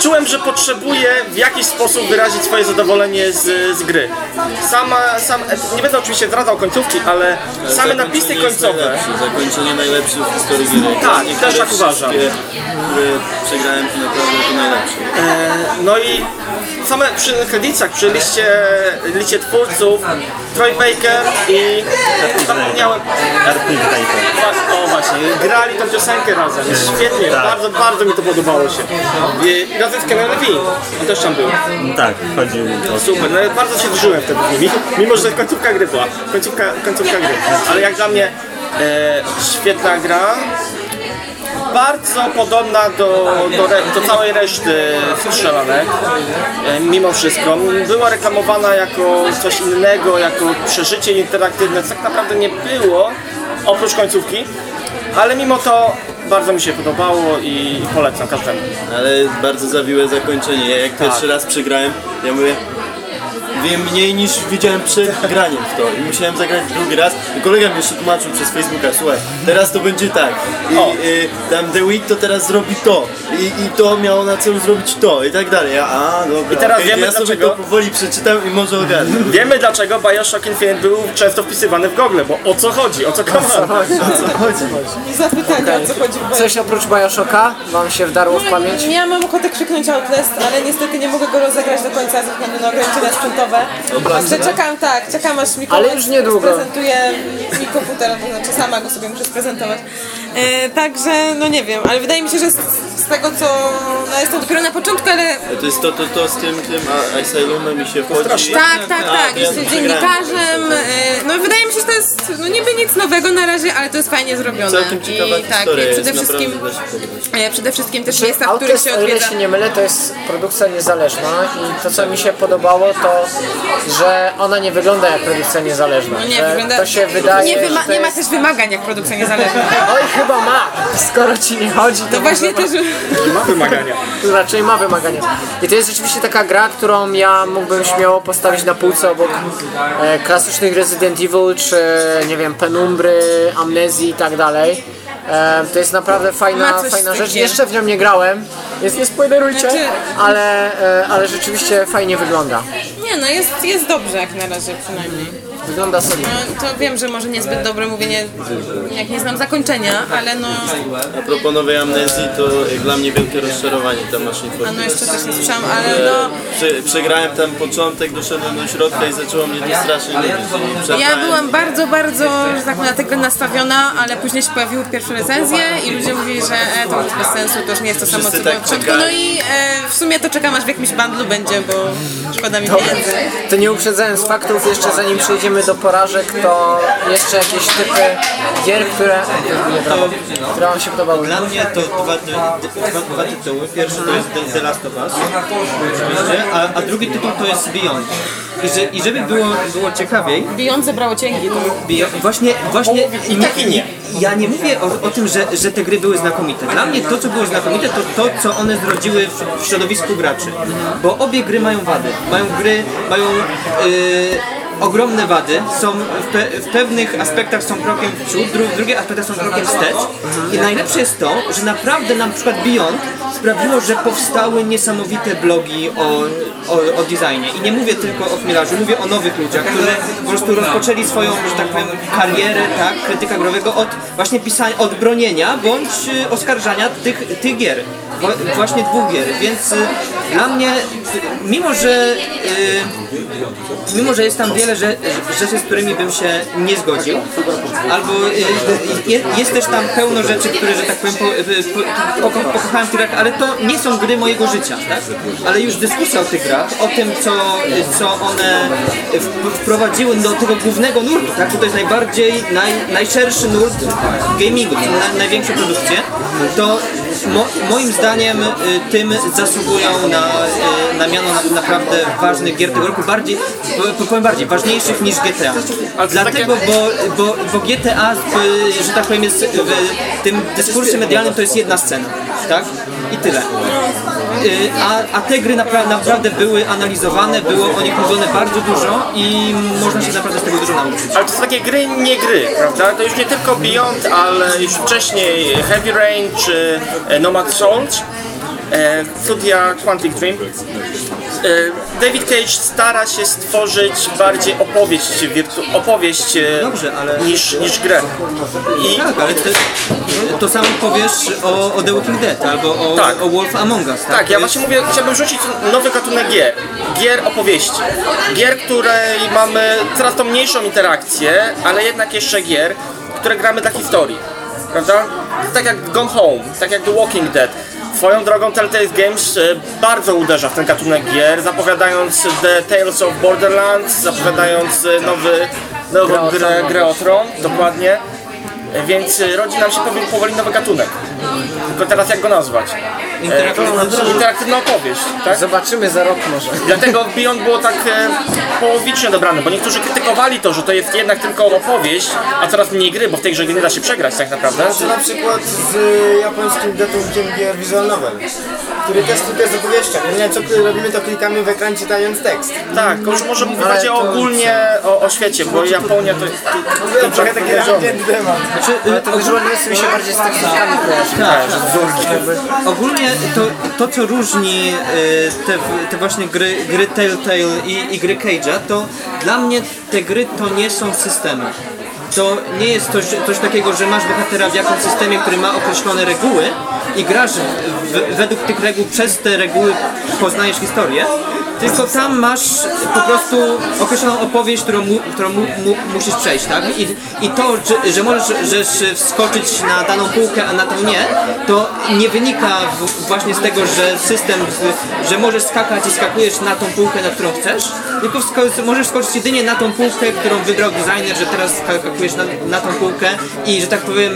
czułem, że potrzebuję w jakiś sposób wyrazić swoje zadowolenie z, z gry. Sama, sam, e, nie będę oczywiście zdradzał końcówki, ale same napisy końcowe Najlepsze, zakończenie najlepsze w historii gier. Tak, Niektóre też tak uważam. które przegrałem, to naprawdę to najlepsze. No i same przy kredytach, przy liście, liście twórców, Troy Baker i zapomniałem. O właśnie, grali tą piosenkę razem. Świetnie, bardzo, bardzo mi to podobało się. I razem z Levine, on też tam był. Tak, chodził. Super, no bardzo się drżyłem wtedy z nimi, mimo że końcówka gry była. Końcówka, końcówka gry. Ale jak dla mnie e, świetna gra. Bardzo podobna do, do, re, do całej reszty strzelanek, e, mimo wszystko. Była reklamowana jako coś innego, jako przeżycie interaktywne, co tak naprawdę nie było, oprócz końcówki. Ale mimo to bardzo mi się podobało i polecam każdemu. Ale bardzo zawiłe zakończenie. Ja jak pierwszy raz przegrałem, ja mówię, wiem mniej niż wiedziałem przed graniem w to i musiałem zagrać drugi raz i kolega mi jeszcze tłumaczył przez Facebooka, słuchaj, teraz to będzie tak i y, tam The Week to teraz zrobi to i, i to miało na celu zrobić to i tak dalej. Ja, a, dobra, I teraz okej, wiemy ja sobie dlaczego. to powoli przeczytam i może ogarnę. Wiemy dlaczego Bioshock Infinite był często wpisywany w Google, bo o co chodzi, o co kocham. I zapytania, o co chodzi w Coś oprócz Bioshocka Wam się wdarło w pamięć? Ja mam ochotę krzyknąć Outlast, ale niestety nie mogę go rozegrać do końca ze względu na ograniczenia sprzętowe. Także czekam, tak, czekam aż mi Ale już niedługo. sprezentuje mi komputer, to znaczy sama go sobie muszę sprezentować. E, także, no nie wiem, ale wydaje mi się, że z, z tego co, no jestem dopiero na początku, ale To jest to, to, to z tym, tym a- Asylumem i się wchodzi. tak, tak, tak, ja jestem to dziennikarzem, e, no wydaje mi się, że to jest, no niby nic nowego na razie, ale to jest fajnie zrobione. Całkiem ciekawa I tak, historia i jest, przede wszystkim, naprawdę da się podobać. e, przede wszystkim też miejsca, w których się o ile odwiedza. się nie mylę, to jest produkcja niezależna i to co mi się podobało to, że ona nie wygląda jak produkcja niezależna. No nie, że wygląda... To się wydaje, nie, wyma- to nie ma też wymagań jak produkcja niezależna. Oj, chyba ma! Skoro ci nie chodzi, to No właśnie też... Ma wymagania. ma. raczej ma wymagania. I to jest rzeczywiście taka gra, którą ja mógłbym śmiało postawić na półce obok e, klasycznych Resident Evil, czy nie wiem, Penumbry, Amnezji i tak dalej. E, to jest naprawdę Ma fajna, coś z fajna rzecz. Jeszcze w nią nie grałem, więc nie spoilerujcie, Znaczy- ale, e, ale rzeczywiście fajnie wygląda. Nie no, jest, jest dobrze jak na razie przynajmniej. Wygląda solidnie. No, to wiem, że może niezbyt dobre mówienie, jak nie znam zakończenia, ale no, A propos nowej amnezji, to dla mnie wielkie rozczarowanie ta for a no jeszcze też nie słyszałam, ale no, Prze, przegrałem tam początek, doszedłem do środka i zaczęło mnie to strasznie nudzić. Ja byłam bardzo, bardzo, że tak na tego nastawiona, ale później się pojawiły pierwsze recenzje i ludzie mówili, że e, to już bez sensu, to już nie jest to samo co było tak w początku. No i e, w sumie to czekam aż w jakimś bundlu będzie, bo szkoda mi pieniędzy. To nie uprzedzając faktów, jeszcze zanim przejdziemy do porażek, to jeszcze jakieś typy gier, które, które Wam się podobały. Dla mnie to dwa, dwa, dwa tytuły. Pierwszy to jest The, The Last of Us, oczywiście, a, a drugi tytuł to jest Beyond. I, że, i żeby było, było ciekawiej, Beyond zebrało cięgi. Beyond, właśnie, właśnie i tak i nie. Ja nie mówię o, o tym, że, że te gry były znakomite. Dla mnie to, co było znakomite, to to, co one zrodziły w, w środowisku graczy. Bo obie gry mają wady. Mają gry, mają yy, ogromne wady, są w, pe, w pewnych aspektach są krokiem w przód, dru, w drugich aspektach są krokiem wstecz. I najlepsze jest to, że naprawdę na przykład Beyond sprawiło, że powstały niesamowite blogi o, o, o designie. I nie mówię tylko o Chmielarzu, mówię o nowych ludziach, którzy po prostu rozpoczęli swoją, że tak powiem, karierę, tak, krytyka growego od właśnie pisania, od bronienia bądź y, oskarżania tych, tych gier. Właśnie dwóch gier, więc y, dla mnie, mimo że y, mimo że jest tam wiele rze- rzeczy, z którymi bym się nie zgodził, albo je- jest też tam pełno rzeczy, które, że tak powiem, po, po, po, pokochałem w grach, ale to nie są gry mojego życia, tak? Ale już dyskusja o tych grach, o tym, co, co one wprowadziły do tego głównego nurtu, tak? To jest najbardziej, naj, najszerszy nurt gamingu, naj, największe produkcje, to mo, moim zdaniem y, tym zasługują na, na miano na, naprawdę ważnych gier tego roku, bardziej, po- powiem bardziej, ważniejszych niż GTA. Dlatego, bo, bo, bo GTA, y, że tak powiem, jest w tym dyskursie medialnym to jest jedna scena, tak? I tyle. Y, A, a te gry napra naprawdę były analizowane, było o nich mówione bardzo dużo i można się naprawdę z tego dużo nauczyć. Ale to są takie gry, nie gry, prawda? To już nie tylko Beyond, ale już wcześniej Heavy Rain czy e, Nomad Souls, e, studia Quantic Dream. E, David Cage stara się stworzyć bardziej opowieść, wirtu- opowieść e, Dobrze, ale- niż, niż grę. I Tak, ale to, to samo powiesz o, o The Walking Dead albo o, Tak. o Wolf Among Us, tak? Tak, To ja jest- właśnie mówię, chciałbym rzucić nowy gatunek gier. Gier opowieści. Gier, której mamy coraz to mniejszą interakcję, ale jednak jeszcze gier, które gramy dla historii. Prawda? Tak jak Gone Home, tak jak The Walking Dead. Swoją drogą Telltale Games e, bardzo uderza w ten gatunek gier, zapowiadając The Tales of Borderlands, zapowiadając e, nowy, nową grę, grę o Tron, dokładnie. Więc e, rodzi nam się powoli, powoli nowy gatunek. Tylko teraz jak go nazwać? E, interaktywna opowieść, tak? Zobaczymy za rok może. Dlatego Beyond było tak e, połowicznie dobrane, bo niektórzy krytykowali to, że to jest jednak tylko opowieść, a coraz mniej gry, bo w tej grze nie da się przegrać tak naprawdę. Czy na przykład z japońskim gatunkiem gier visual novel, który też tylko jest opowieścią. Nie, co robimy to klikamy w ekran czytając tekst. Tak, już może mówić to- ogólnie o, o świecie, bo Japonia to jest to, to trochę Zamknięty temat. Ale to novel mi się bardziej z technikami kojarzy. Tak, ogólnie to, to co różni e, te, te właśnie gry, gry Telltale i, i gry Cage'a, to dla mnie te gry to nie są systemy. To nie jest coś, coś takiego, że masz bohatera w jakimś systemie, który ma określone reguły i grasz w, według tych reguł, przez te reguły poznajesz historię, tylko tam masz po prostu określoną opowieść, którą, mu, którą mu, mu, musisz przejść, tak? I, i to, że, że możesz że wskoczyć na daną półkę, a na tą nie, to nie wynika w, właśnie z tego, że system, że możesz skakać i skakujesz na tą półkę, na którą chcesz, tylko wsko- możesz skoczyć jedynie na tą półkę, którą wybrał designer, że teraz skakujesz na, na tą półkę i, że tak powiem,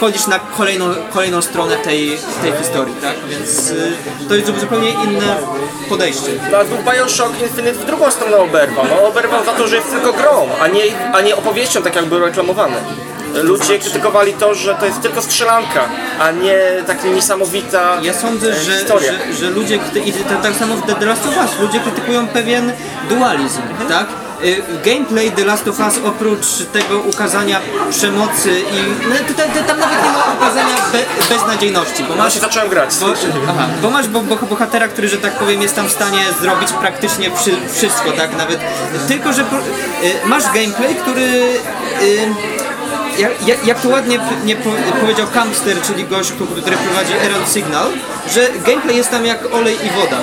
wchodzisz na kolejną, kolejną stronę tej, tej historii, tak? Więc y, to jest zupełnie inne podejście. No a tu Bioshock Infinite w drugą stronę oberwał. No oberwał za to, że jest tylko grą, a nie, a nie opowieścią, tak jak był reklamowany. Ludzie krytykowali to, że to jest tylko strzelanka, a nie taka niesamowita Ja sądzę, e, że, historia. że, że ludzie, i tak samo w The Last of Us, ludzie krytykują pewien dualizm, tak? Y, gameplay The Last of Us oprócz tego ukazania przemocy i no, tutaj, tam nawet nie ma ukazania be, beznadziejności, bo masz się zacząłem grać. bo, aha, bo masz bo, bo, bohatera, który, że tak powiem, jest tam w stanie zrobić praktycznie wszy, wszystko, tak? Nawet tylko, że po, y, masz gameplay, który. Y, jak, jak, jak to ładnie nie po, powiedział Kamster, czyli gość, który prowadzi Errand Signal, że gameplay jest tam jak olej i woda.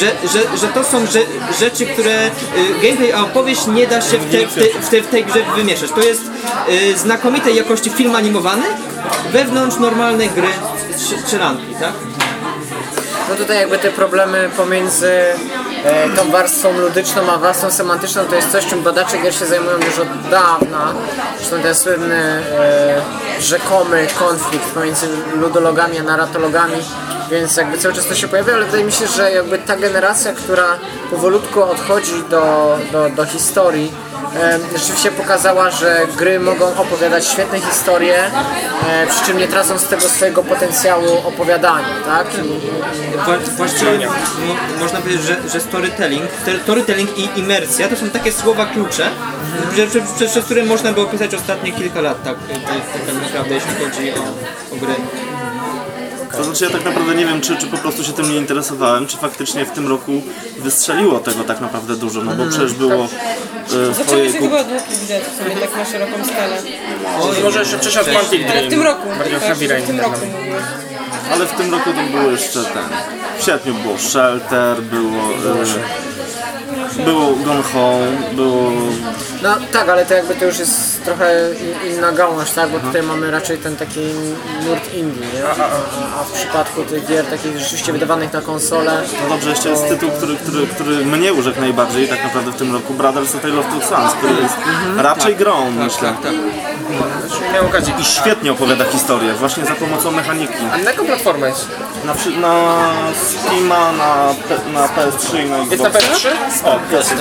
Że, że, że to są rze, rzeczy, które y, gameplay a opowieść nie da się w, te, w, te, w, te, w tej grze wymieszać. To jest y, znakomitej jakości film animowany wewnątrz normalnej gry strz- strzelanki, tak? No tutaj jakby te problemy pomiędzy tą warstwą ludyczną a warstwą semantyczną to jest coś, czym badacze gier się zajmują już od dawna. Zresztą ten słynny e, rzekomy konflikt pomiędzy ludologami a narratologami, więc jakby cały czas to się pojawia, ale wydaje mi się, że jakby ta generacja, która powolutku odchodzi do, do, do historii, e, rzeczywiście pokazała, że gry mogą opowiadać świetne historie, e, przy czym nie tracąc tego swojego potencjału opowiadania, tak? I, Wła- Właściwie mo, można powiedzieć, że, że storytelling, te- storytelling i imersja to są takie słowa klucze, przez, które można by opisać ostatnie kilka lat, tak, tak naprawdę, jeśli chodzi o, o gry. To znaczy ja tak naprawdę nie wiem, czy, czy po prostu się tym nie interesowałem, czy faktycznie w tym roku wystrzeliło tego tak naprawdę dużo, no bo przecież było e, w Zaczęły się chyba od łuki widać w sumie tak na szeroką skalę. Może jeszcze przeszedł Quantic Ale w tym roku. Bardziej tak, Heavy Rain. w tym roku ale w tym roku to było jeszcze ten. W sierpniu było Shelter, było. E, było Gone Home, było. No tak, ale to jakby to już jest trochę in- inna gałąź, tak? Bo tutaj mamy raczej ten taki nurt indie, nie? A, w przypadku tych gier takich rzeczywiście wydawanych na konsolę, No dobrze, jeszcze jest tytuł, który, który, który mnie urzekł najbardziej tak naprawdę w tym roku, Brothers A Tale of Two Sons, który jest raczej grą, myślę. Miałem okazję. I świetnie opowiada historię, właśnie za pomocą mechaniki. A na jaką platformę jest? Na, przy- na Steama, na, P- na PS3 i na Jest na Xboxa. PS3? O, jest.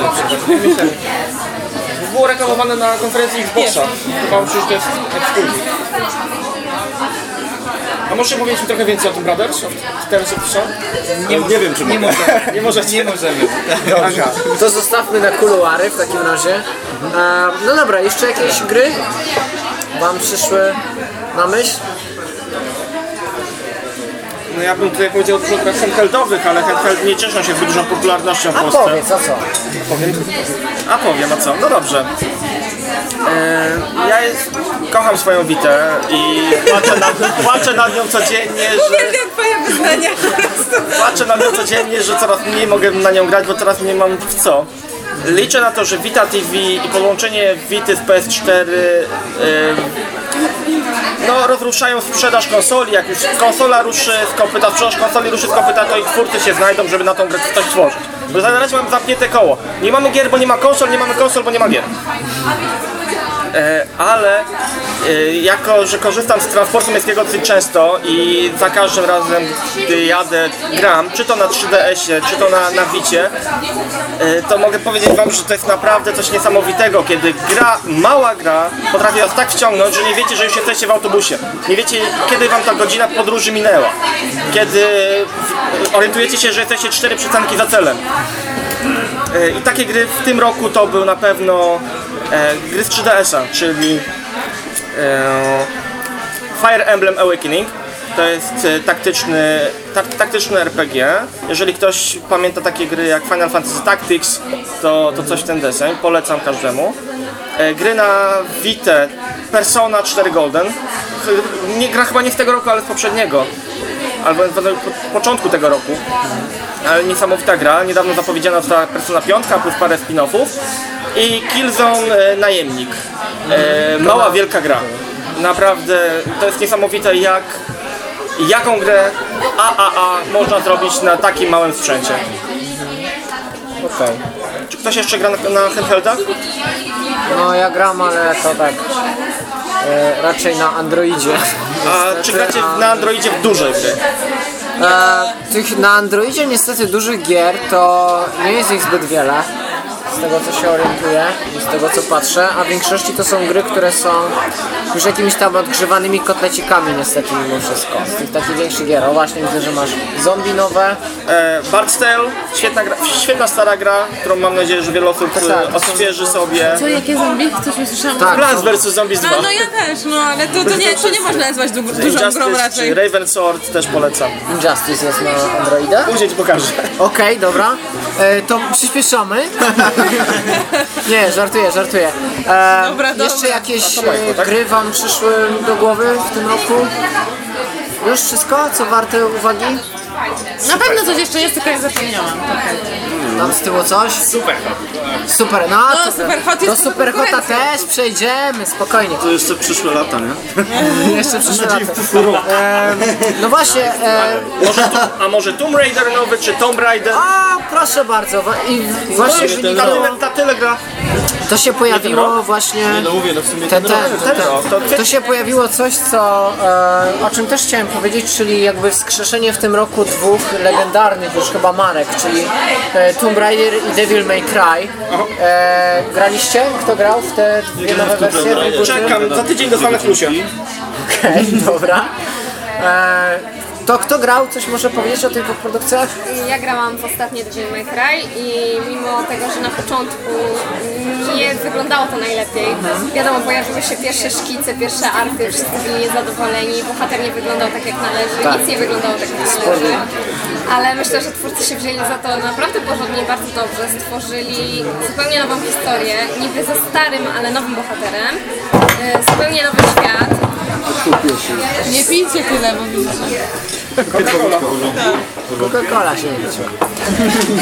Było reklamowane na konferencji Xboxa. Chyba że to jest ekskluzyw. A możecie powiedzieć mi trochę więcej o tym Brothers? O Tales of Nie, nie wiem, czy Nie mogę. możemy. Nie możecie. Nie możemy. *laughs* Aha. to zostawmy na kuluary w takim razie. E, no dobra, jeszcze jakieś gry Wam przyszły na myśl? No ja bym tutaj powiedział dużo grach handheldowych, ale handheld nie cieszą się zbyt dużą popularnością w A Polsce. powiedz, a co? Powiem. A powiem, a co? No dobrze. E, ja jest, kocham swoją Witę i płaczę nad, płaczę nad nią codziennie, że Uwielbiam twoje wyznania po prostu. płaczę nad nią codziennie, że coraz mniej mogę na nią grać, bo coraz mniej mam w co. Liczę na to, że Vita TV i podłączenie Vity z PS4 e, no, rozruszają sprzedaż konsoli. Jak już konsola ruszy z kopyta, sprzedaż konsoli ruszy z kopyta, to ich twórcy się znajdą, żeby na tą grę coś stworzyć. Bo na razie mamy zamknięte koło. Nie mamy gier, bo nie ma konsol, nie mamy konsol, bo nie ma gier. E, ale e, jako, że korzystam z transportu miejskiego dosyć często i za każdym razem, gdy jadę, gram, czy to na 3DS-ie, czy to na, na e, to mogę powiedzieć Wam, że to jest naprawdę coś niesamowitego, kiedy gra, mała gra potrafi Was tak wciągnąć, że nie wiecie, że już jesteście w autobusie. Nie wiecie, kiedy Wam ta godzina podróży minęła. Kiedy orientujecie się, że jesteście cztery przystanki za celem. I takie gry w tym roku to był na pewno gry z 3DS-a, czyli e, Fire Emblem Awakening. To jest e, taktyczny, tak, taktyczny RPG. Jeżeli ktoś pamięta takie gry jak Final Fantasy Tactics, to, to coś w ten deseń. Polecam każdemu. E, gry na Vita Persona 4 Golden. Nie, gra chyba nie z tego roku, ale z poprzedniego. Albo z po- początku tego roku ale niesamowita gra. Niedawno zapowiedziana została Persona 5 plus parę spin-offów. I Killzone e, Najemnik. E, mała, wielka gra. Naprawdę to jest niesamowite jak jaką grę AAA można zrobić na takim małym sprzęcie. Okej. Czy ktoś jeszcze gra na, na handheldach? No ja gram, ale to tak e, raczej na Androidzie. A czy gracie na Androidzie w duże gry? E, tych na Androidzie niestety dużych gier to nie jest ich zbyt wiele. Z tego co się orientuję i z tego co patrzę, a w większości to są gry, które są już jakimiś tam odgrzewanymi kotlecikami niestety mimo wszystko. Z tych takich większych gier. O właśnie widzę, że masz zombie nowe. E, Bard's Tale, świetna, gra, świetna stara gra, którą mam nadzieję, że wiele osób Tak, e, odświeży sobie. Co, jakie zombie? Coś usłyszałam? Tak. Plants vs. Zombies 2. A, no ja też, no ale to, to, nie, to nie można nazwać du dużą grą Injustice raczej. czy Raven Sword też polecam. Injustice jest na Androida. Później ci pokażę. Okej, dobra. E, to przyspieszamy. *laughs* Nie, żartuję, żartuję. E, Dobra, dobra. Jeszcze jakieś e, tak? gry wam przyszły do głowy w tym roku? Już wszystko, co warte uwagi? Na pewno coś jeszcze jest, tylko ja zapomniałam. Tam z tyłu coś? Super. Super, no, No, to, Superhot do jest Superhota też przejdziemy, spokojnie. To jeszcze przyszłe lata, nie? *laughs* Jeszcze przyszły lata. No właśnie, e, Może tu, a może Tomb Raider nowy, czy Tomb Raider? a proszę bardzo, wa- i właśnie Ta wynikało, tyle, ta tyle gra. To się pojawiło właśnie... No mówię, no w sumie Ten, ten, ten, To, to, to się pojawiło coś, co, e, o czym też chciałem powiedzieć, czyli jakby wskrzeszenie w tym roku dwóch legendarnych już chyba marek, czyli e, Tomb Raider i Devil May Cry. E, graliście? Kto grał w te dwie nowe wersje? czekam, za tydzień dostanę w plusie. Okej, dobra. E, to kto grał? Coś może powiedzieć o tych dwóch produkcjach? Ja grałam w ostatnie Devil May Cry i mimo tego, że na początku nie wyglądało to najlepiej, wiadomo, pojawiły się pierwsze szkice, pierwsze arty, wszyscy byli niezadowoleni, bohater nie wyglądał tak jak należy, Tak. nic nie wyglądało tak jak należy, ale myślę, że twórcy się wzięli za to naprawdę porządnie i bardzo dobrze, stworzyli zupełnie nową historię, niby ze starym, ale nowym bohaterem, e, zupełnie nowy świat, Nie pijcie tyle, bo widzicie. Coca-Cola się nie liczyła.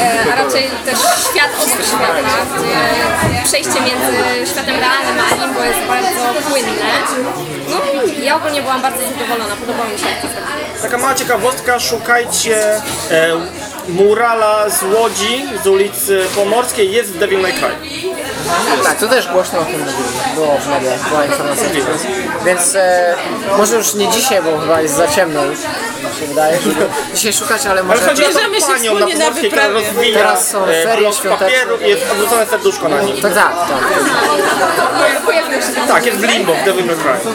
E, a raczej też świat obok świata, gdzie przejście między światem realnym a limbo jest bardzo płynne. No i ja ogólnie byłam bardzo zadowolona, podobało mi się jak to zrobili. Taka mała ciekawostka, szukajcie e, murala z Łodzi, z ulicy Pomorskiej, jest w Devil May Cry. Tak, to też głośno o tym mówili. Było w mediach, była informacja. Więc e, może już nie dzisiaj, bo chyba jest za ciemno już. Mi się wydaje, żeby dzisiaj szukać, ale Ale może... chodzi o Bierzemy tą się panią na wspólnie na Pomorskiej, która wyprawie. rozwija Teraz są e, ferie blok świąteczne. papieru i jest odwrócone serduszko na nim. Tak, tak, tak. Się Tak, jest w Limbo, w Devil May Cry.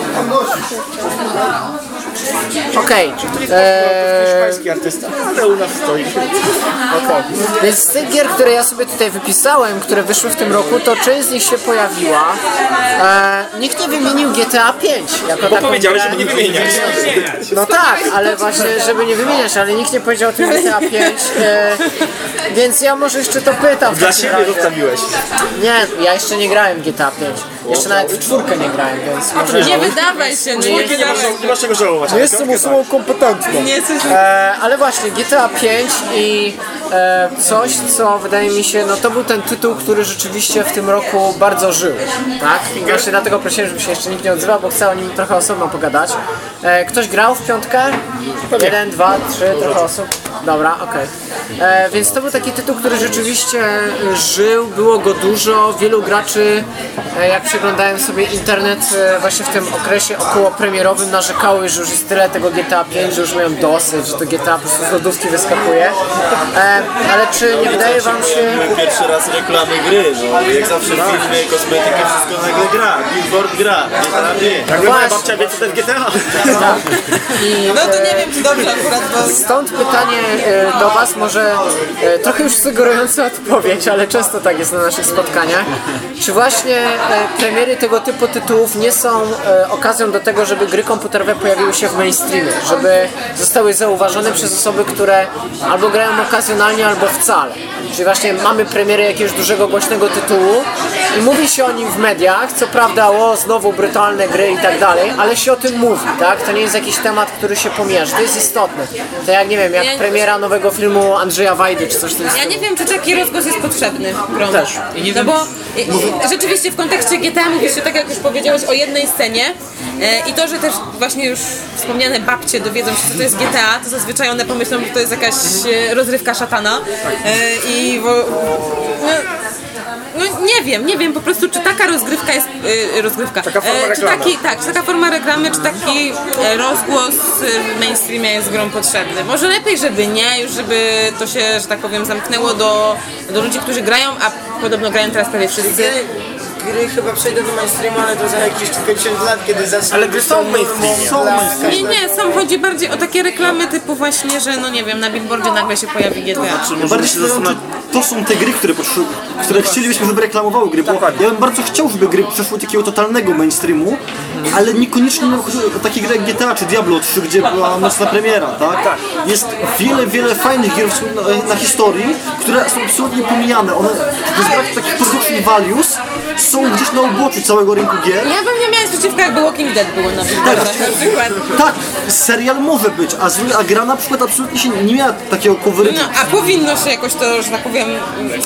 Okej. To jest Eee, hiszpański artysta, ale u nas stoi. Okej. Więc z tych gier, które ja sobie tutaj wypisałem, które wyszły w tym roku, to część z nich się pojawiła. E, nikt nie wymienił GTA 5 jako Bo taką powiedziałeś, grę. żeby nie wymieniać. No tak, ale właśnie, żeby nie wymieniać, ale nikt nie powiedział o tym GTA 5, e, więc ja może jeszcze to pytam. w Dla takim siebie razie. zostawiłeś. Nie, ja jeszcze nie grałem w GTA 5. Jeszcze nawet w czwórkę nie grałem, więc może... Nie wydawaj się, no nie masz, nie masz czego żałować. Jestem osobą kompetentną. Nie. E, ale właśnie GTA 5 i e, coś, co wydaje mi się, no to był ten tytuł, który rzeczywiście w tym roku bardzo żył, tak? I właśnie dlatego prosiłem, żeby się jeszcze nikt nie odzywał, bo chcę o nim trochę osobno pogadać. E, ktoś grał w piątkę? Jeden, dwa, trzy, trochę osób. Dobra, okej. E, Więc to był taki tytuł, który rzeczywiście e, żył, było go dużo, wielu graczy, e, jak przeglądałem sobie internet właśnie w tym okresie około premierowym narzekały, że już jest tyle tego GTA 5, że już mają dosyć, że to GTA po prostu z lodówki wyskakuje. E, Ale czy nie wydaje wam się... Pierwszy raz reklamy gry, no jak zawsze w filmie, kosmetykę, wszystko nagle gra, billboard gra, GTA wie. Jakby moja babcia wie, co to jest GTA. I, No to nie wiem, czy dobrze akurat, bo... Stąd pytanie e, do Was, może e, trochę już sugerująca odpowiedź, ale często tak jest na naszych spotkaniach. Czy właśnie e, premiery tego typu tytułów nie są e, okazją do tego, żeby gry komputerowe pojawiły się w mainstreamie, żeby zostały zauważone przez osoby, które albo grają okazjonalnie, albo wcale. Czyli właśnie mamy premierę jakiegoś dużego, głośnego tytułu i mówi się o nim w mediach, co prawda o znowu brutalne gry i tak dalej, ale się o tym mówi, tak? To nie jest jakiś temat, który się pomierzy, to jest istotne. To jak, nie wiem, jak Ja- premiera nowego filmu Andrzeja Wajdy, czy coś w tym Ja nie wiem, czy taki rozgłos jest potrzebny. Też. No bo i- i- rzeczywiście w kontekście GTA mówi się, tak jak już powiedziałeś, o jednej scenie i to, że też właśnie już wspomniane babcie dowiedzą się, co to jest GTA, to zazwyczaj one pomyślą, że to jest jakaś e, rozrywka szatana e, i wo, no, no nie wiem, nie wiem po prostu, czy taka rozgrywka jest rozgrywka. Taka forma E, czy taki, tak, czy taka forma reklamy, czy taki e, rozgłos w mainstreamie jest grą potrzebny? Może lepiej, żeby nie, już żeby to się, że tak powiem, zamknęło do, do ludzi, którzy grają, a podobno grają teraz prawie wszyscy. Gry, chyba przejdą do mainstreamu, ale to za jakieś kilkadziesiąt lat, kiedy zaczną Ale gry są mainstreamie. Są. Nie, nie, sam chodzi bardziej o takie reklamy typu właśnie, że no nie wiem, na billboardzie nagle się pojawi GTA. Czy możemy Bardziej się czy to są te gry, które, które chcielibyśmy, żeby reklamowały gry, bo ja bym bardzo chciał, żeby gry przeszły takiego totalnego mainstreamu, ale niekoniecznie no, chodzi o takie gry jak GTA czy Diablo 3, gdzie była nocna premiera, tak? Jest wiele, wiele fajnych gier na, na historii, które są absolutnie pomijane. One, bez braku takich production values, są gdzieś na uboczu całego rynku gier. Ja bym nie miała przeciwko, jakby Walking Dead było na billboardach na przykład. Tak, serial może być, a, z- a gra na przykład absolutnie się nie miała takiego coveru. No, a powinno się jakoś to, że tak powiem,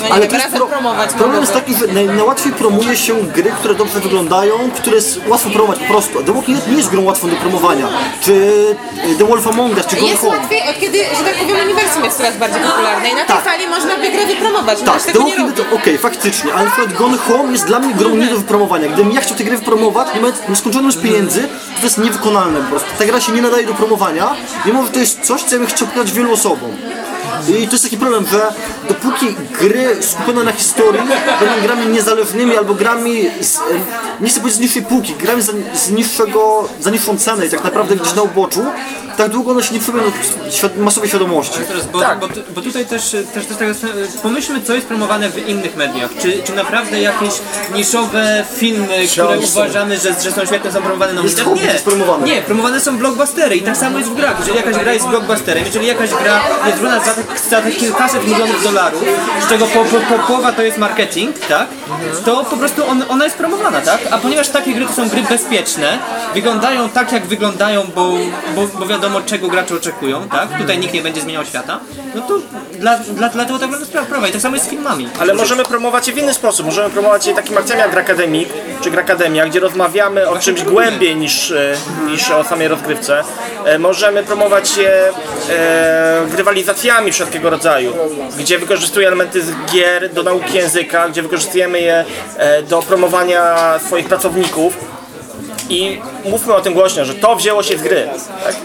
no Ale wiem, razem pro... promować. problem jest taki, że naj, najłatwiej promuje się gry, które dobrze wyglądają, które jest łatwo promować po prostu. The Walking Dead nie jest grą łatwą do promowania. Czy y, The Wolf Among Us, czy Gone Jest Home. łatwiej od kiedy, że tak powiem, uniwersum jest coraz bardziej popularne i na tej Tak. fali można by grę wypromować. Tak, Tak, The Walking. Dead, okej, faktycznie, ale na przykład Gone Home jest dla mnie grą nie do wypromowania. Gdybym ja chciał tę grę wypromować, nie mając nieskończoność pieniędzy, to to jest niewykonalne po prostu. Ta gra się nie nadaje do promowania, mimo że to jest coś, co ja bym chciał pokazać wielu osobom. I to jest taki problem, że dopóki gry skupione na historii będą grami niezależnymi albo grami z, nie chcę powiedzieć z niższej półki, grami za, z niższego, za niższą cenę i tak naprawdę gdzieś na uboczu, tak długo one się nie przyjmują do świad- masowej świadomości. Teraz, bo, bo, tu- bo tutaj też, też, też tak jest, pomyślmy, co jest promowane w innych mediach. Czy, czy naprawdę jakieś niszowe filmy, które uważamy, że, że są świetne, są promowane na Jest ulicach? Jest promowane. Nie, promowane są blockbustery i tak samo jest w grach. Jeżeli jakaś gra jest blockbusterem, jeżeli jakaś gra jest zrobiona za, te kilkaset milionów dolarów, z czego po, po, po, połowa to jest marketing, tak? To po prostu on, ona jest promowana, tak? A ponieważ takie gry to są gry bezpieczne, wyglądają tak jak wyglądają, bo, bo, bo wiadomo czego gracze oczekują, tak? Tutaj nikt nie będzie zmieniał świata, no to dla, dla, dlatego tak wygląda sprawa. prawa. I tak samo jest z filmami. Ale możemy promować je w inny sposób. Możemy promować je takim akcjami jak Grakademik czy Grakademia, gdzie rozmawiamy o czymś głębiej niż, e, niż o samej rozgrywce. E, Możemy promować je e, grywalizacjami wszelkiego rodzaju, gdzie wykorzystuje elementy z gier do nauki języka, gdzie wykorzystujemy je e, do promowania swoich pracowników. I mówmy o tym głośno, że to wzięło się z gry. Tak?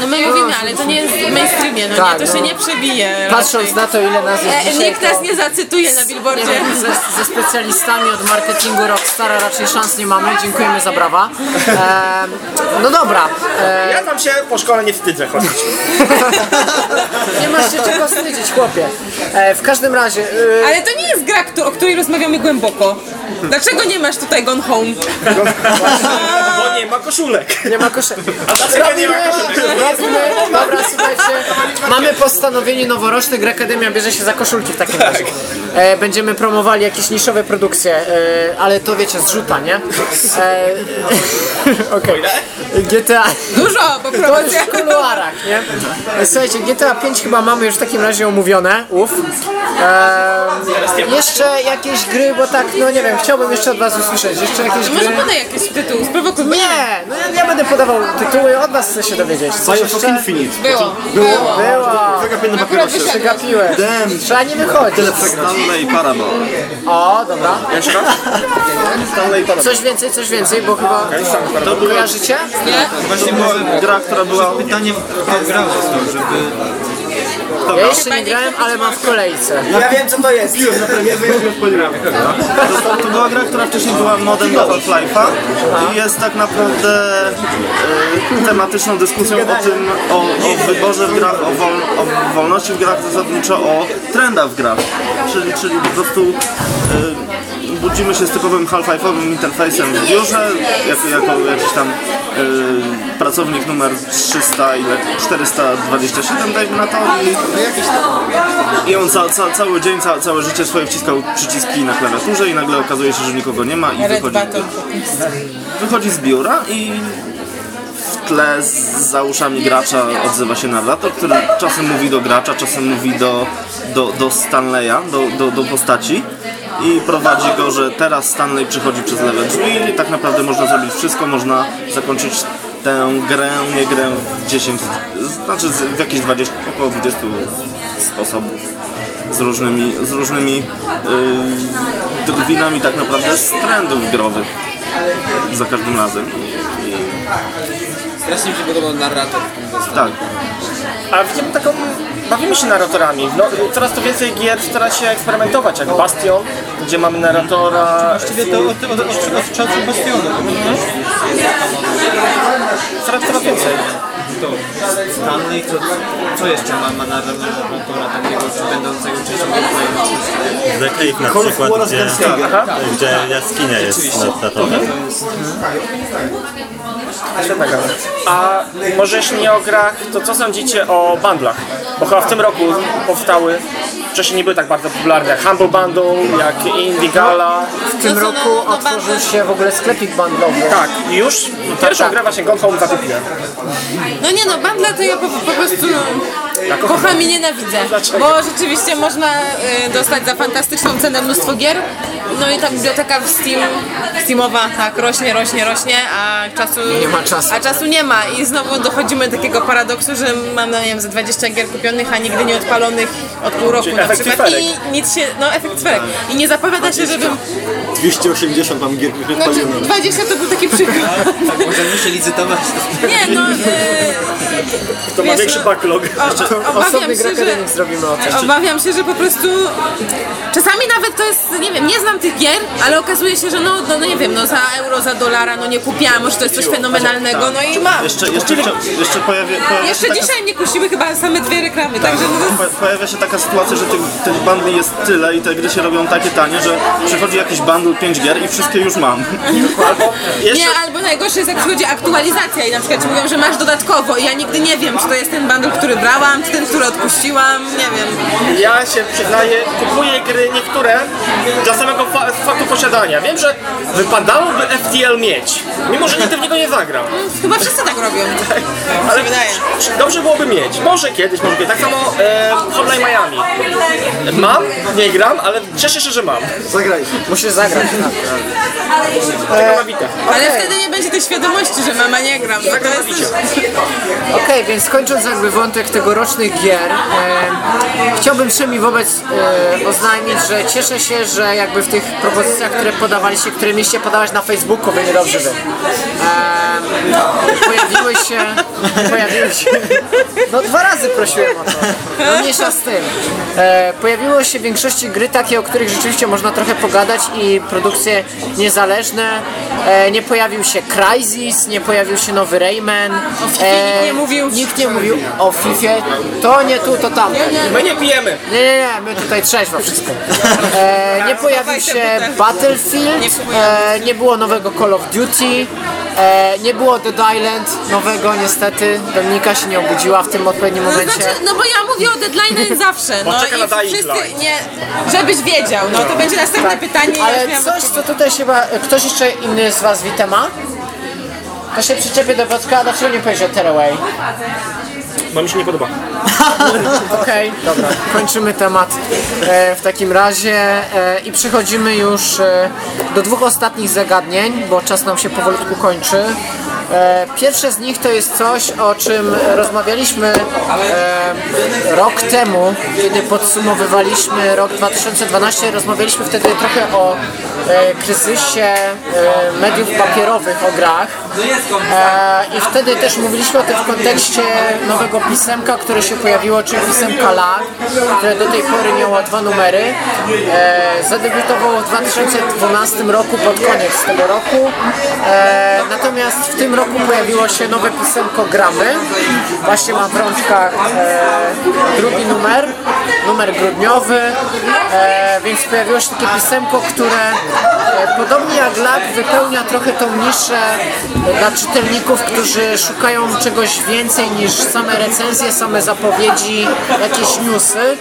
No my mówimy, ale to nie jest w mainstreamie, no Tak, nie, to się no. nie przebije. Patrząc raczej. na to, ile nas jest E, dzisiaj, Nikt nas nie zacytuje na billboardzie. Ze, ze specjalistami od marketingu Rockstara raczej szans nie mamy. Dziękujemy za brawa. No dobra. E, Ja tam się po szkole nie wstydzę chodzić. *laughs* nie masz się czego wstydzić, chłopie. E, w każdym razie... E, Ale to nie jest gra, o której rozmawiamy głęboko. Dlaczego nie masz tutaj Gone Home? *laughs* Nie ma koszulek. nie ma *laughs* nie koszulek? Robimy, dobra, słuchajcie, mamy postanowienie noworoczne, Grakademia bierze się za koszulki w takim razie. E, będziemy promowali jakieś niszowe produkcje, e, ale to wiecie, zrzuta, nie? E, *laughs* Okej. GTA. Dużo, bo To już promocja. w kuluarach, nie? E, Słuchajcie, GTA 5 chyba mamy już w takim razie omówione, uf. E, jeszcze jakieś gry, bo tak, no nie wiem, chciałbym jeszcze od was usłyszeć, jeszcze jakieś Może gry. podaj jakiś tytuł, sprowokuj. bo Nie, no ja, ja będę podawał tytuły, od was chcę się dowiedzieć. Coś Bioshock jeszcze? Infinite. Było, było. Było. Wygapię na Akurat papierosie. wyszedł. Przegapiłem. Dem. Trzeba nie wychodzić. Stanley Parable. O, dobra. Jeszcze raz? Stanley Parable. Coś więcej, coś więcej, bo chyba To była kojarzycie? Nie? Właśnie była gra, która była... Pytanie, kto grał w to, żeby... Ja jeszcze nie grałem, ale mam w kolejce. Ja wiem co to jest. To, to była gra, która wcześniej była modem do Half-Life'a i jest tak naprawdę e, tematyczną dyskusją o tym, o, o wyborze w grach, o, wol, o wolności w grach, zasadniczo o trendach w grach. Czyli, czyli po prostu e, budzimy się z typowym Half-Life'owym interfejsem w biurze, jako, jako jakiś tam e, pracownik numer 300, ile, 427 dajmy na to i, i on ca, ca, cały dzień, ca, całe życie swoje wciskał przyciski na klawiaturze i nagle okazuje się, że nikogo nie ma i wychodzi, wychodzi z biura i w tle z, za uszami gracza odzywa się narrator, który czasem mówi do gracza, czasem mówi do, do, do Stanleya, do, do, do postaci i prowadzi go, że teraz Stanley przychodzi przez lewe drzwi i tak naprawdę można zrobić wszystko, można zakończyć tę grę, nie grę w 10, znaczy w jakieś 20, około 20 sposobów. z różnymi, z różnymi yy, drwinami tak naprawdę z trendów growych za każdym razem. I, i, Strasznie mi się podobał narrator w tym zestawie. tak. A widzimy taką, bawimy się narratorami. No, coraz to więcej gier stara się eksperymentować, jak Bastion, gdzie mamy narratora. Właściwie to od, od, od, od czasu Bastionu. Coraz, coraz więcej. Stanley, co, co jeszcze ma, ma narratora takiego, czy będącego częścią gameplayu? The Cave na Call przykład, gdzie, Garcia. gdzie jaskinia jest. Świetna gra. A może jeśli nie o grach, to co sądzicie o bundlach? Bo chyba w tym roku powstały, wcześniej nie były tak bardzo popularne, jak Humble Bundle, jak Indie Gala. W tym No to roku no, no, otworzył się w ogóle sklepik bandlowy. Tak, i już pierwszą tak. grę właśnie Gone Home zakupiłem. No nie no, bundle to ja po, po prostu kocham i nienawidzę. Dlaczego? Bo rzeczywiście można y, dostać za fantastyczną cenę mnóstwo gier. No i ta biblioteka w Steam, Steamowa tak rośnie, rośnie, rośnie, a czasu Nie ma czasu. A czasu nie ma i znowu dochodzimy do takiego paradoksu, że mam no nie wiem, za 20 gier kupionych, a nigdy nie odpalonych od pół roku Czyli na efekt przykład. cyferek. I nic się, no efekt cyferek. I nie zapowiada się, żebym, 280 mam gier których znaczy odpaliłem. 20 to był taki przykład. Tak, możemy się licytować. Nie no, y, To ma Wiesz, większy no- backlog. o, Osobny się, że... grakadenik zrobimy o tym. Obawiam się, że po prostu czasami nawet to jest, nie wiem, nie znam tych gier, ale okazuje się, że no, no, no nie wiem, no za euro, za dolara, no nie kupiłam, może to jest coś fenomenalnego, no i mam. Jeszcze, jeszcze, jeszcze, jeszcze pojawia, pojawia Jeszcze się taka dzisiaj mnie kusiły chyba same dwie reklamy, także no to Pojawia się taka sytuacja, że tych, tych bundli jest tyle i te gry się robią takie tanie, że przychodzi jakiś bundle 5 gier i wszystkie już mam. *laughs* Albo jeszcze, Nie, albo najgorsze jest jak przychodzi aktualizacja i na przykład ci mówią, że masz dodatkowo i ja nigdy nie wiem, czy to jest ten bundle, który brałam, czy ten, który odpuściłam, nie wiem. Ja się przyznaję, kupuję gry niektóre dla samego fa- faktu posiadania. Wiem, że wypadałoby FTL mieć, mimo że nigdy w niego nie zagram. *laughs* Chyba wszyscy tak robią. Ale wydaje. dobrze byłoby mieć. Może kiedyś, może kiedyś. Tak samo e, Hotline Miami. Mam, nie gram, ale cieszę się, że mam. Zagraj. Musisz zagrać. Tego na Vita. Ale wtedy nie będzie tej świadomości, że mama nie gram. Też... Okej, więc kończąc jakby wątek tegorocznych gier, e, chciałbym Szemi wobec e, oznajmić, że cieszę się, że jakby w tych propozycjach, które podawaliście, które mieliście podawać na Facebooku, by niedobrze wy. E, pojawiły się, pojawiły się, no dwa razy prosiłem o to, no mniejsza z tym. E, pojawiło się w większości gry takie, o których rzeczywiście można trochę pogadać i produkcje niezależne. E, nie pojawił się Crysis, nie pojawił się nowy Rayman. Nie mówił. Nikt nie mówił o FIFA. To nie tu, to tam. My nie pijemy. Nie, nie, nie, my tutaj trzeźwo wszystko. E, nie pojawił się Battlefield, e, nie było nowego Call of Duty, e, nie było Dead Island nowego niestety. Dominika się nie obudziła w tym odpowiednim No momencie. znaczy, no bo ja mówię o deadline *laughs* zawsze, no na i Dying wszyscy, nie, żebyś wiedział, no to będzie następne pytanie. ja Ale miałam coś, co tutaj się chyba... Ktoś jeszcze inny z was Witę ma? To się przyczepię do Wodka, a dlaczego nie powiedział Tearaway? Bo mi się nie podoba. *laughs* Okej, dobra, kończymy temat e, w takim razie e, i przechodzimy już e, do dwóch ostatnich zagadnień, bo czas nam się powolutku kończy. E, pierwsze z nich to jest coś, o czym rozmawialiśmy e, rok temu, kiedy podsumowywaliśmy rok 2012. Rozmawialiśmy wtedy trochę o e, kryzysie mediów papierowych, o grach. I wtedy też mówiliśmy o tym w kontekście nowego pisemka, które się pojawiło, czyli pisemka LA, które do tej pory miało dwa numery. Zadebiutowało w 2012 roku, pod koniec tego roku. Natomiast w tym roku pojawiło się nowe pisemko Gramy. Właśnie mam w rączkach e, drugi numer, numer grudniowy, e, więc pojawiło się takie pisemko, które e, podobnie jak LAG wypełnia trochę tą niszę dla czytelników, którzy szukają czegoś więcej niż same recenzje, same zapowiedzi, jakieś newsy.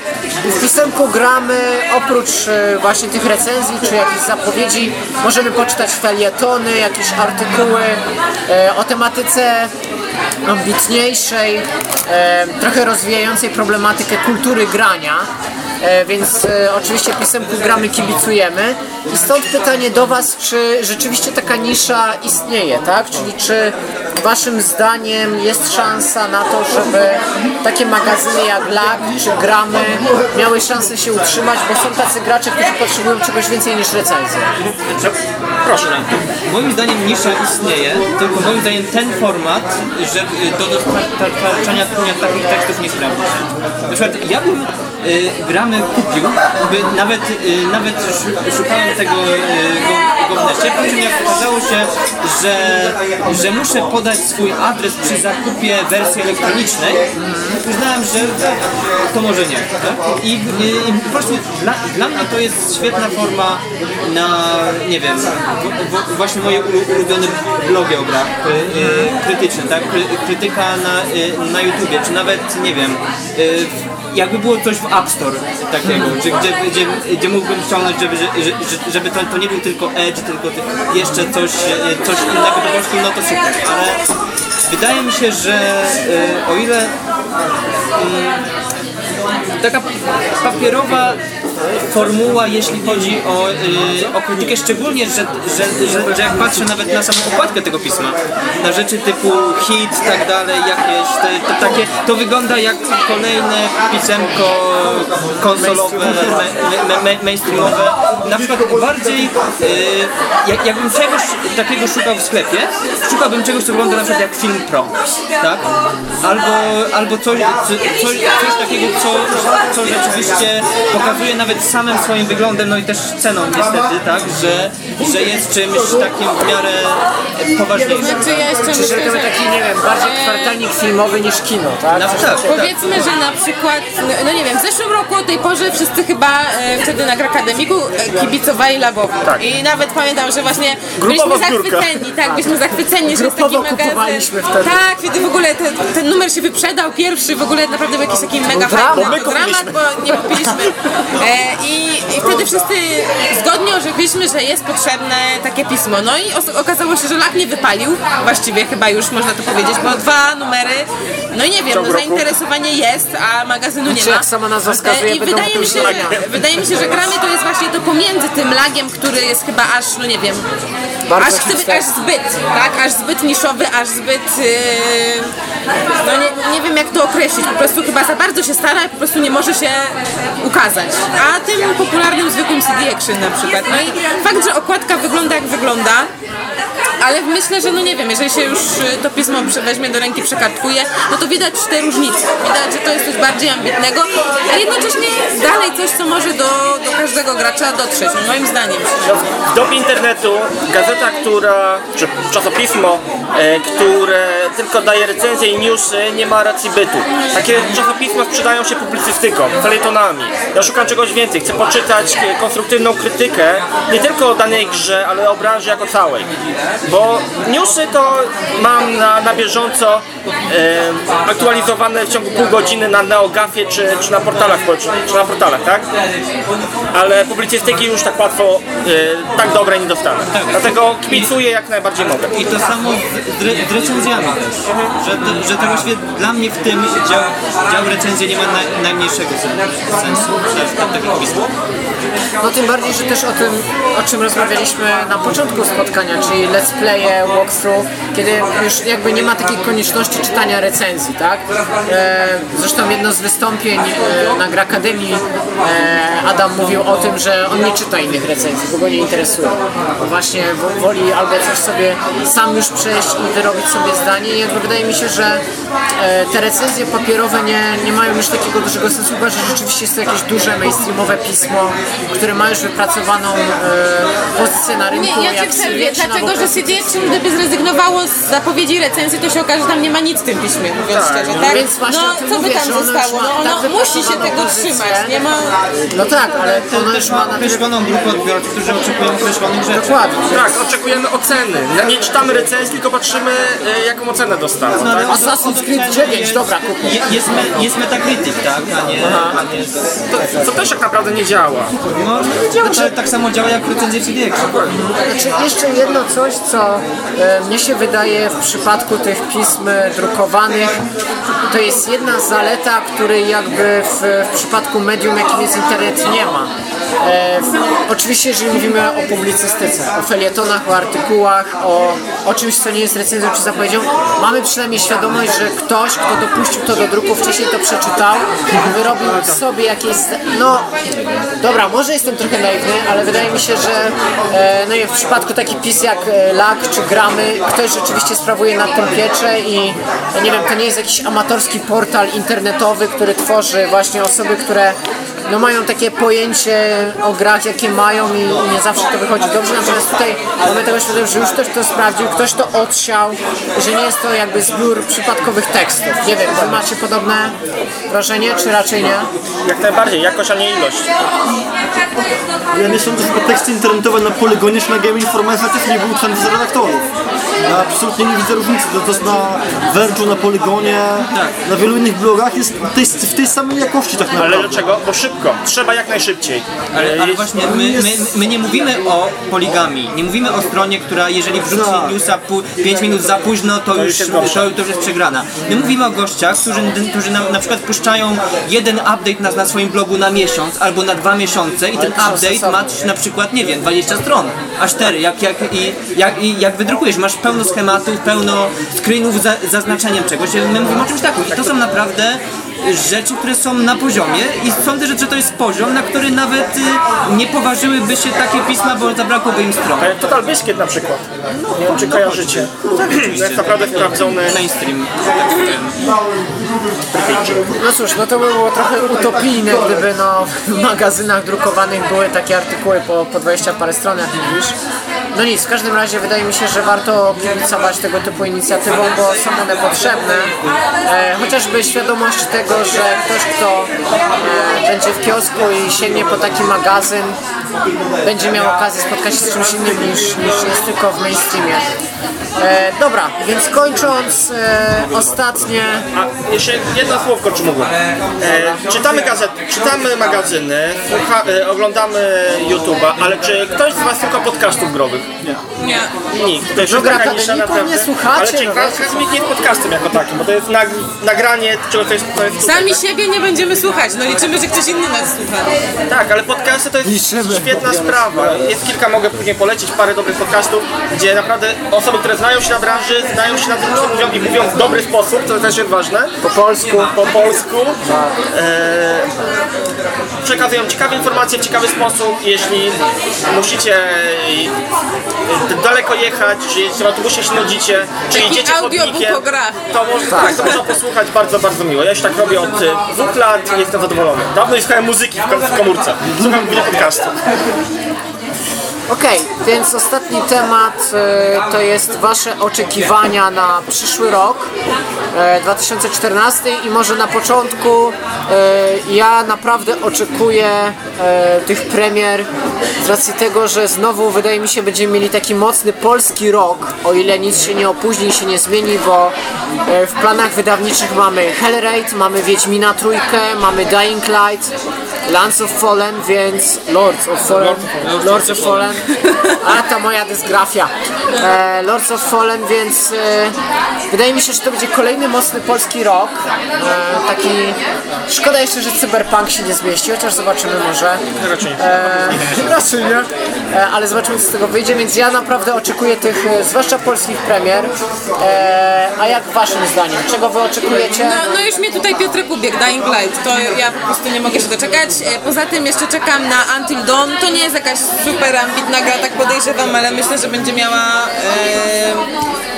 W pisemku gramy oprócz e, właśnie tych recenzji czy jakichś zapowiedzi możemy poczytać felietony, jakieś artykuły e, o tematyce ambitniejszej, trochę rozwijającej problematykę kultury grania. e, więc e, oczywiście pisemku gramy, kibicujemy. I stąd pytanie do Was, czy rzeczywiście taka nisza istnieje, tak? Czyli czy Waszym zdaniem jest szansa na to, żeby takie magazyny jak Lag czy Gramy miały szansę się utrzymać, bo są tacy gracze, którzy potrzebują czegoś więcej niż recenzję. Proszę. Moim zdaniem nisza istnieje, tylko moim zdaniem ten format, że y, do dostarczania takich tekstów nie sprawdza się. Na przykład ja bym y, gramy kupił, by nawet, y, nawet sz- szukałem tego y, go, w po czym jak okazało się, że, że muszę podać swój adres przy zakupie wersji elektronicznej, uznałem, że to może nie. Tak? I, i, prostu dla, dla mnie to jest świetna forma na, nie wiem, właśnie moje ulu- ulubione blogi o grach y, y, krytyczne, tak? Kry- Krytyka na, y, na YouTubie, czy nawet, nie wiem, y, jakby było coś w App Store takiego, czy gdzie, gdzie, gdzie mógłbym ściągnąć, żeby, że- że- żeby to, to nie był tylko Edge, tylko ty- jeszcze coś, y, coś innego po polsku, no to super, ale wydaje mi się, że y, o ile taka papierowa formuła, jeśli chodzi o, y, o krytykę, szczególnie, że, że, że, że jak patrzę nawet na samą okładkę tego pisma, na rzeczy typu hit, tak dalej, jakieś te, te takie, to wygląda jak kolejne pisemko konsolowe, me, me, mainstreamowe. Na przykład bardziej, y, jak, jakbym czegoś takiego szukał w sklepie, szukałbym czegoś, co wygląda na przykład jak film pro, tak? Albo, albo coś, coś, coś takiego, co, co rzeczywiście pokazuje nawet samym swoim wyglądem, no i też ceną niestety, tak, że, że jest czymś takim w miarę poważniejszym. Znaczy ja jeszcze Czy myślę, to że... taki, nie wiem, bardziej kwartalnik filmowy niż kino, tak? Na, Coś tak. Powiedzmy, że na przykład, no, no nie wiem, w zeszłym roku o tej porze wszyscy chyba e, wtedy na Akademiku e, kibicowali Labowi. I nawet pamiętam, że właśnie Grupowa byliśmy zachwyceni, tak, byliśmy zachwyceni, że jest taki magazyn. wtedy. Tak, wtedy w ogóle ten, ten numer się wyprzedał pierwszy, w ogóle naprawdę był jakiś taki mega fajny dramat, bo nie kupiliśmy. *laughs* E, i, I wtedy wszyscy zgodnie orzekliśmy, że jest potrzebne takie pismo. No i okazało się, że lak nie wypalił, właściwie chyba już można to powiedzieć, bo dwa numery, no i nie wiem, no, zainteresowanie jest, a magazynu nie Czy ma. jak sama nazwa wskazuje, E, I będą wydaje mi, się, że, wydaje mi się, że gramy to jest właśnie to pomiędzy tym lagiem, który jest chyba aż, no nie wiem, aż, aż zbyt, tak? Aż zbyt niszowy, aż zbyt, yy, no nie wiem jak to określić, po prostu chyba za bardzo się stara i po prostu nie może się ukazać. A tym popularnym zwykłym CD Action na przykład. No i fakt, że okładka wygląda jak wygląda, ale myślę, że no nie wiem, jeżeli się już y, to pismo weźmie do ręki, przekartkuje, no to widać te różnice. Widać, że to jest coś bardziej ambitnego, a jednocześnie dalej coś, co może do, do każdego gracza dotrzeć, no moim zdaniem. W internetu gazeta, która, czy czasopismo, e, które tylko daje recenzje i newsy, nie ma racji bytu. Takie czasopisma sprzedają się publicystyką, felietonami. Ja szukam czegoś więcej, chcę poczytać e, konstruktywną krytykę, nie tylko o danej grze, ale o branży jako całej. Bo newsy to mam na, na bieżąco e, aktualizowane w ciągu pół godziny na Neogafie czy, czy na portalach społecznych, czy na portalach, tak? Ale publicystyki już tak łatwo, e, tak dobre nie dostanę. Dlatego kibicuję jak najbardziej mogę. I to samo z, re, z recenzjami też, że, to, że to właściwie dla mnie w tym dział, dział recenzji nie ma naj, najmniejszego sen- sensu, że tego pisma. No tym bardziej, że też o tym, o czym rozmawialiśmy na początku spotkania, czyli let's playe, walkthrough, kiedy już jakby nie ma takiej konieczności czytania recenzji, tak? E, zresztą jedno z wystąpień e, na Grakademii e, Adam mówił o tym, że on nie czyta innych recenzji, bo go nie interesuje. Bo właśnie wo- woli albo coś sobie sam już przejść i wyrobić sobie zdanie i jakby wydaje mi się, że e, te recenzje papierowe nie, nie mają już takiego dużego sensu, chyba że rzeczywiście jest to jakieś duże mainstreamowe pismo, które ma już wypracowaną e, pozycję na rynku, Nie, ja cię przerwię, dlatego że Action gdyby zrezygnowało z zapowiedzi recenzji, to się okaże, że tam nie ma nic w tym piśmie, mówiąc szczerze, no tak? więc właśnie no, o tym co by mówię, tam że ono już zostało? ma No, tak ono musi się tego pozycję. trzymać, nie ma... No tak, ale ono już ma na określoną grupę odbiorców, którzy oczekują określonych rzeczy. Dokładnie. Tak, oczekujemy oceny. Nie czytamy recenzji, tylko patrzymy e, jaką ocenę dostała. No, ale Tak? Assassin's Creed 9, dobra. Je, jest, me, jest Metacritic, tak, a nie, a nie To, to też tak naprawdę nie działa. No, znaczy, tak samo działa jak recenzje w CD Action. Znaczy jeszcze jedno coś, co e, mnie się wydaje w przypadku tych pism drukowanych, to jest jedna zaleta, której jakby w, w przypadku medium, jakim jest internet, nie ma. E, w, oczywiście, jeżeli mówimy o publicystyce, o felietonach, o artykułach, o, o czymś, co nie jest recenzją czy zapowiedzią, mamy przynajmniej świadomość, że ktoś, kto dopuścił to do druku, wcześniej to przeczytał, wyrobił sobie jakieś... No, dobra, może jestem trochę naiwny, ale wydaje mi się, że e, no i w przypadku takich pis jak e, LAK czy Gramy, ktoś rzeczywiście sprawuje nad tym pieczę i nie wiem, to nie jest jakiś amatorski portal internetowy, który tworzy właśnie osoby, które no mają takie pojęcie o grach, jakie mają i, i nie zawsze to wychodzi dobrze, natomiast tutaj mamy tego świadomość, że już ktoś to sprawdził, ktoś to odsiał, że nie jest to jakby zbiór przypadkowych tekstów. Nie wiem, czy macie podobne wrażenie, czy raczej nie? Jak najbardziej, jakość, a nie ilość. Ja nie sądzę, że teksty internetowe na Polygonie czy na Game Informerze też nie były przez redaktorów. Ja absolutnie nie widzę różnicy. To, to jest na Verge'u, na Polygonie, na wielu innych blogach jest tej, w tej samej jakości tak naprawdę. Ale dlaczego? Bo szybko. Trzeba jak najszybciej. Ale, ale właśnie my, my, my nie mówimy o poligami, nie mówimy o stronie, która jeżeli wrzuci newsa 5 minut za późno, to, już, jest to, to już jest przegrana. My mówimy o gościach, którzy, którzy na, na przykład puszczają jeden update na, na swoim blogu na miesiąc albo na dwa miesiące i ten update ma na przykład, nie wiem, 20 stron, a 4, jak, jak, i, jak, i jak wydrukujesz, masz pełno schematów, pełno screenów za, zaznaczeniem czegoś, my mówimy o czymś takim. I to są naprawdę rzeczy, które są na poziomie i sądzę, że to jest poziom, na który nawet y, nie poważyłyby się takie pisma, bo zabrakłoby im stron. E, Total Biscuit na przykład. Nie wiem, czy kojarzycie. To jest naprawdę sprawdzony mainstream. No cóż, no to by było trochę utopijne, gdyby no, w magazynach drukowanych były takie artykuły po, po 20 parę stron, jak mówisz. No nic, w każdym razie wydaje mi się, że warto kibicować tego typu inicjatywom, bo są one potrzebne. E, chociażby świadomość tego, że ktoś, kto e, będzie w kiosku i sięgnie po taki magazyn, będzie miał okazję spotkać się z czymś innym niż, niż jest tylko w mainstreamie. E, dobra, więc kończąc, e, ostatnie A jeszcze jedno słówko, czy mogę. E, czytamy gazety, czytamy magazyny, e, oglądamy YouTube'a, ale czy ktoś z Was słucha podcastów growych? Nie. Nikt. To jest akademików, naprawdę. nie słuchacie, Ale czy no Transmit nie jest podcastem jako takim, bo to jest nag, nagranie czegoś, co jest, to jest tutaj, Sami tak? siebie nie będziemy słuchać, no liczymy, że ktoś inny nas słucha. Tak, ale podcasty to jest świetna sprawa. Jest kilka, mogę później polecić, parę dobrych podcastów, gdzie naprawdę osoby, które znają się na branży, znają się na tym, co mówią i mówią w dobry sposób, to też jest ważne. Po polsku. Po polsku. E, przekazują ciekawe informacje w ciekawy sposób. Jeśli musicie daleko jechać, czy w autobusie się nudzicie, czy Taki jedziecie audiobook chodnikiem, to, może, tak, to można posłuchać bardzo, bardzo miło. Ja już tak robię od e, dwóch lat i jestem zadowolony. Dawno nie słuchałem muzyki w komórce. Słucham głównie podcastu. Okej, więc ostatni temat e, to jest Wasze oczekiwania na przyszły rok e, 2014 i może na początku e, ja naprawdę oczekuję tych premier z racji tego, że znowu wydaje mi się będziemy mieli taki mocny polski rok, o ile nic się nie opóźni się nie zmieni, bo w planach wydawniczych mamy Hellraid, mamy Wiedźmina Trójkę, mamy Dying Light, Lands of Fallen, więc Lords of Fallen, Lords of Fallen, a to moja dysgrafia. E, Lords of Fallen, więc e, wydaje mi się, że to będzie kolejny mocny polski rok. E, taki. Szkoda jeszcze, że Cyberpunk się nie zmieści, chociaż zobaczymy może. Raczej. E, raczej nie. E, ale zobaczymy, co z tego wyjdzie, więc ja naprawdę oczekuję tych, e, zwłaszcza polskich premier. E, a jak waszym zdaniem? Czego wy oczekujecie? No, no już mnie tutaj Piotrek ubiegł, Dying Light, to ja po prostu nie mogę się doczekać. E, Poza tym jeszcze czekam na Until Dawn, to nie jest jakaś super ambitna gra, tak podejrzewam, ale myślę, że będzie miała... E,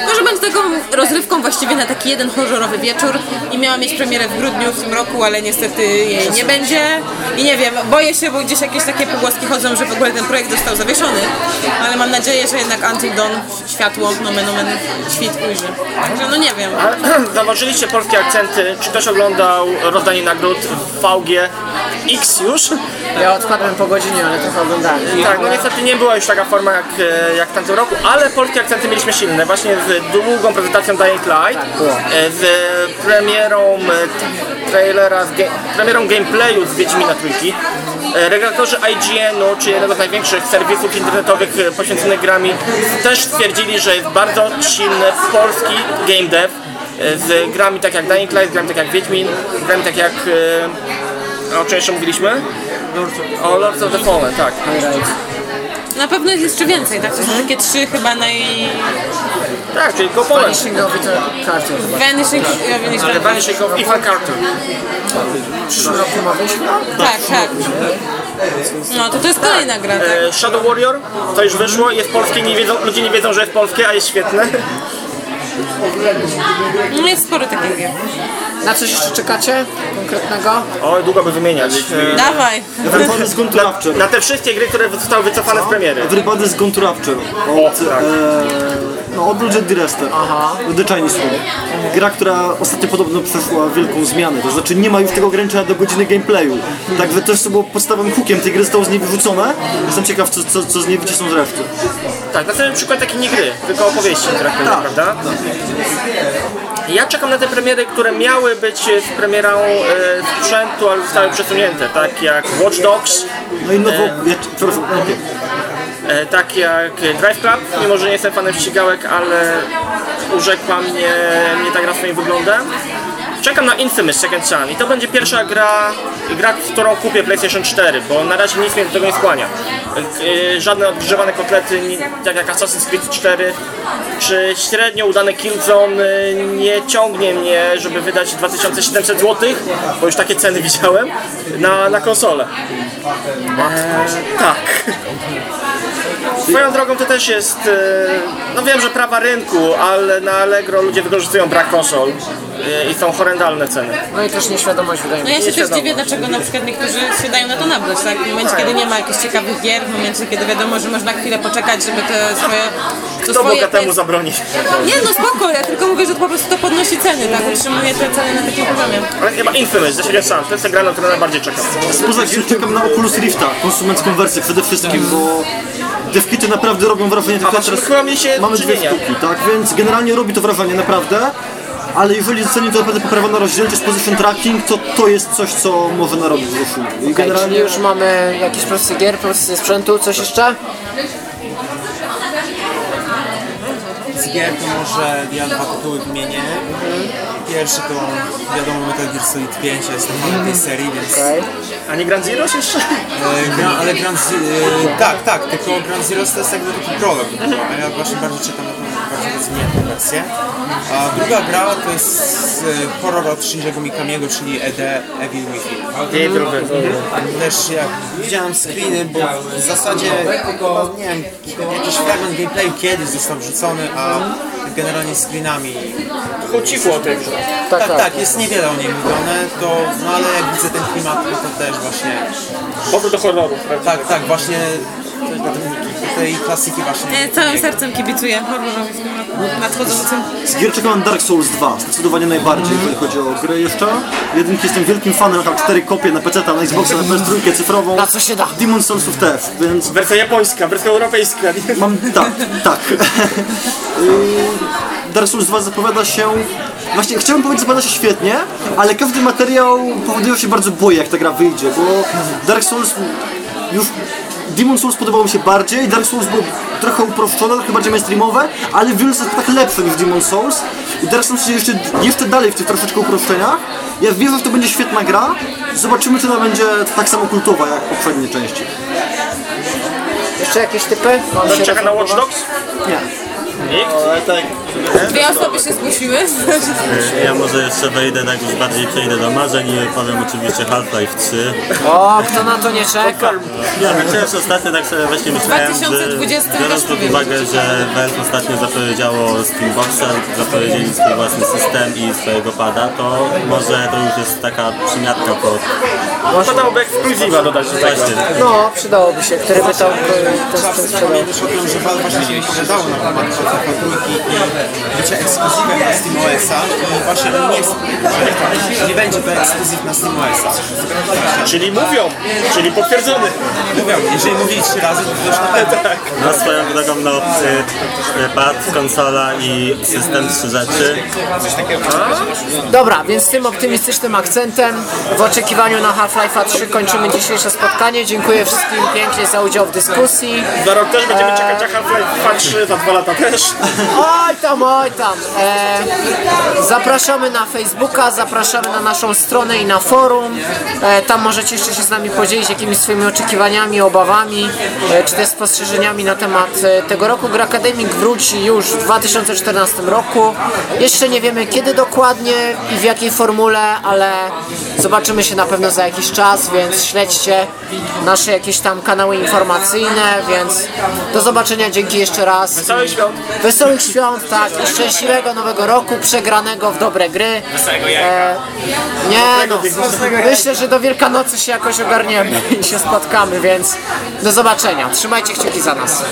może będzie taką rozrywką właściwie na taki jeden horrorowy wieczór i miała mieć premierę w grudniu w tym roku, ale niestety jej nie będzie. I nie wiem, boję się, bo gdzieś jakieś takie pogłoski chodzą, że w ogóle ten projekt został zawieszony, ale mam nadzieję, że jednak Until Dawn światło, nomen omen, świt ujrzy. Także no nie wiem. *clears throat* Zauważyliście polskie akcenty? Czy ktoś oglądał rozdanie nagród w VG X już? Ja odpadłem po godzinie, ale trochę oglądałem. Tak, no niestety nie była już taka forma jak, e, jak w tamtym roku, ale polskie akcenty mieliśmy silne. Właśnie z długą prezentacją Dying Light, e, z premierą e, trailera, z premierą gameplayu z Wiedźmina Trójki. Regulatorzy IGN-u, czyli jednego z największych serwisów internetowych poświęconych grami, też stwierdzili, że jest bardzo silny polski game dev z grami tak jak Dying Light, grami tak jak Wiedźmin, grami tak jak... e, O czym jeszcze mówiliśmy? O Lords of the Fallen, tak. Na pewno jest jeszcze więcej, tak? To są takie trzy chyba naj... Tak, czyli Go Poland. Vanishing of Ethan Carter. Vanishing... ja Vanishing- The Vanishing of Ethan Carter. W przyszłym roku ma wyjść? Tak, tak. No to to jest kolejna gra, tak? E, Shadow Warrior, to już wyszło, jest polskie, nie wiedzą, ludzie nie wiedzą, że jest polskie, a jest świetne. No jest sporo takich gier. Na coś jeszcze czekacie konkretnego? Oj, długo by wymieniać. E, Dawaj. Everybody's Gone to Rapture. Na te wszystkie gry, które zostały wycofane z premiery. Everybody's Gone to Rapture. O, Od, tak. e, no, od Legend Rester. The Chinese Room. Gra, która ostatnio podobno przeszła wielką zmianę. To znaczy nie ma już tego ograniczenia do godziny gameplayu. Także to, co było podstawowym hookiem tej gry zostało z niej wyrzucone. Jestem ciekaw, co, co, co z niej wycisną z reszty. Tak, na ten przykład takiej nie gry, tylko opowieści interaktywnej, Tak. prawda? Ja czekam na te premiery, które miały być z premierą e, sprzętu, ale zostały przesunięte, tak jak Watch Dogs, No i nowo... Ja, przepraszam, okej. E, tak jak Drive Club, mimo że nie jestem fanem ścigałek, ale urzekła mnie, mnie ta gra swoim wyglądem. Czekam na Infamous Second Son i to będzie pierwsza gra, gra, którą kupię PlayStation 4, bo na razie nic mnie do tego nie skłania. E, Żadne odgrzewane kotlety, tak jak Assassin's Creed 4, czy średnio udane Killzone e, nie ciągnie mnie, żeby wydać 2700 zł, bo już takie ceny *laughs* widziałem, na, na konsolę. E, tak. Swoją drogą to też jest, e, no wiem, że prawa rynku, ale na Allegro ludzie wykorzystują brak konsol e, i są horrendalne ceny. No i też nieświadomość wydaje No mi ja się. się też dziwię, dlaczego na przykład niektórzy się dają na to nabrać, tak? W momencie, kiedy nie ma jakichś ciekawych gier, w momencie, kiedy wiadomo, że można chwilę poczekać, żeby te swoje... To Kto swoje bogatemu zabroni? Nie, no spoko, ja tylko mówię, że to po prostu to podnosi ceny, tak? Utrzymuje te ceny na takim poziomie. Ale chyba Infamous, ze Second Son, to jest ta gra, na którą najbardziej czekam. Spoza gier czekam na Oculus Rifta, konsumencką wersję przede wszystkim, bo devkity naprawdę robią wrażenie. tylko właśnie chyba mieliście mamy dwie czynienia. tak? Więc generalnie robi to wrażenie naprawdę. Ale jeżeli doceni to naprawdę poprawiona rozdzielczość, position tracking, to to jest coś, co może narobić wzroszu. I Okej, czyli generalnie już mamy jakieś procesy gier, procesy sprzętu, coś jeszcze? Z gier to może ja dwa tytuły wymienię. Pierwszy to wiadomo Metal Gear Solid 5, ja jestem fanem tej serii, więc... A nie Grand Zero jeszcze? E, gra, ale Grand Zero... E, tak, tak, tylko Grand Zero to jest jakby taki prolog a ja właśnie bardzo czekam na tą bardziej rozwiniętą wersję. A druga gra to jest e, horror od Shinji'ego Mikamiego, czyli ED Evil Within. Within. Też jak widziałem screeny, bo w zasadzie chyba, nie wiem, jakiś fragment gameplayu kiedyś został wrzucony, a generalnie screenami Tylko cicho o tej grze. tak, Tak, tak, tak. jest niewiele o niej mówione, to, no ale jak widzę ten klimat, no to też właśnie, Powrót do horrorów, prawda? tak, tak, właśnie tej klasyki. Ja całym sercem kibicuję horrorowi w tym roku nadchodzącym. z gier czekam na Dark Souls 2, zdecydowanie najbardziej, jeżeli chodzi o grę jeszcze. Jedynki jestem wielkim fanem, mam cztery kopie na PC, na Xboxa, na PS3 cyfrową. Na co się da? Demon Soulsów też, więc Wersja japońska, wersja europejska. Mam, tak, tak. Yy, *laughs* Dark Souls 2 zapowiada się... Właśnie chciałbym powiedzieć, zapowiada się świetnie, ale każdy materiał powoduje że się bardzo boję, jak ta gra wyjdzie, bo Dark Souls już... Demon Souls podobało mi się bardziej, Dark Souls było trochę uproszczone, trochę bardziej mainstreamowe, ale w wielu aspektach lepsze niż Demon Souls. I Dark Souls jeszcze, jeszcze dalej w tych troszeczkę uproszczeniach. Ja wierzę, że to będzie świetna gra. Zobaczymy, czy ona będzie tak samo kultowa jak poprzednie części. Jeszcze jakieś typy? Czeka na Watch Dogs? Nie. Nikt? Dwie osoby się zgłosiły. Ja może jeszcze wejdę, tak już bardziej przejdę do marzeń i powiem oczywiście Half-Life 3. O, kto na to nie czeka? Ja no też ostatnio tak sobie właśnie myślałem, że 2020 biorąc pod uwagę, że Valve ostatnio zapowiedziało Steamboxa, zapowiedzieli swój własny system i swojego pada, to może to już jest taka przymiatka pod Padałoby ekskluzywa dodać do tego. właśnie. No, przydałoby się, który by to ten, sprzedał. Pamiętasz o tym, że Valve właśnie się wypowiadało na temat trójki i bycie ekskluzywem na SteamOS-a i właśnie nie nie będzie to ekskluzyw na SteamOS-a. Czyli mówią, czyli potwierdzony. Mówią, jeżeli mówili trzy razy, to już na pewno. No swoją drogą no, y, pad, konsola i system trzy rzeczy. Dobra, więc tym optymistycznym akcentem w oczekiwaniu na Half-Life'a 3 kończymy dzisiejsze spotkanie. Dziękuję wszystkim pięknie za udział w dyskusji. Za rok też będziemy czekać na Half-Life 3, za dwa lata też. Oj tam, oj tam. E, zapraszamy na Facebooka, zapraszamy na naszą stronę i na forum. E, tam możecie jeszcze się z nami podzielić jakimiś swoimi oczekiwaniami, obawami, e, czy też spostrzeżeniami na temat e, tego roku. Gra Academic wróci już w 2014 roku. Jeszcze nie wiemy kiedy dokładnie i w jakiej formule, ale zobaczymy się na pewno za jakiś czas, więc śledźcie nasze jakieś tam kanały informacyjne, więc do zobaczenia, dzięki jeszcze raz. Cały świąt. Wesołych świąt, tak, i szczęśliwego nowego roku, przegranego w dobre gry. Wesołego jajka. E, nie no, myślę, że do Wielkanocy się jakoś ogarniemy i się spotkamy, więc do zobaczenia. Trzymajcie kciuki za nas.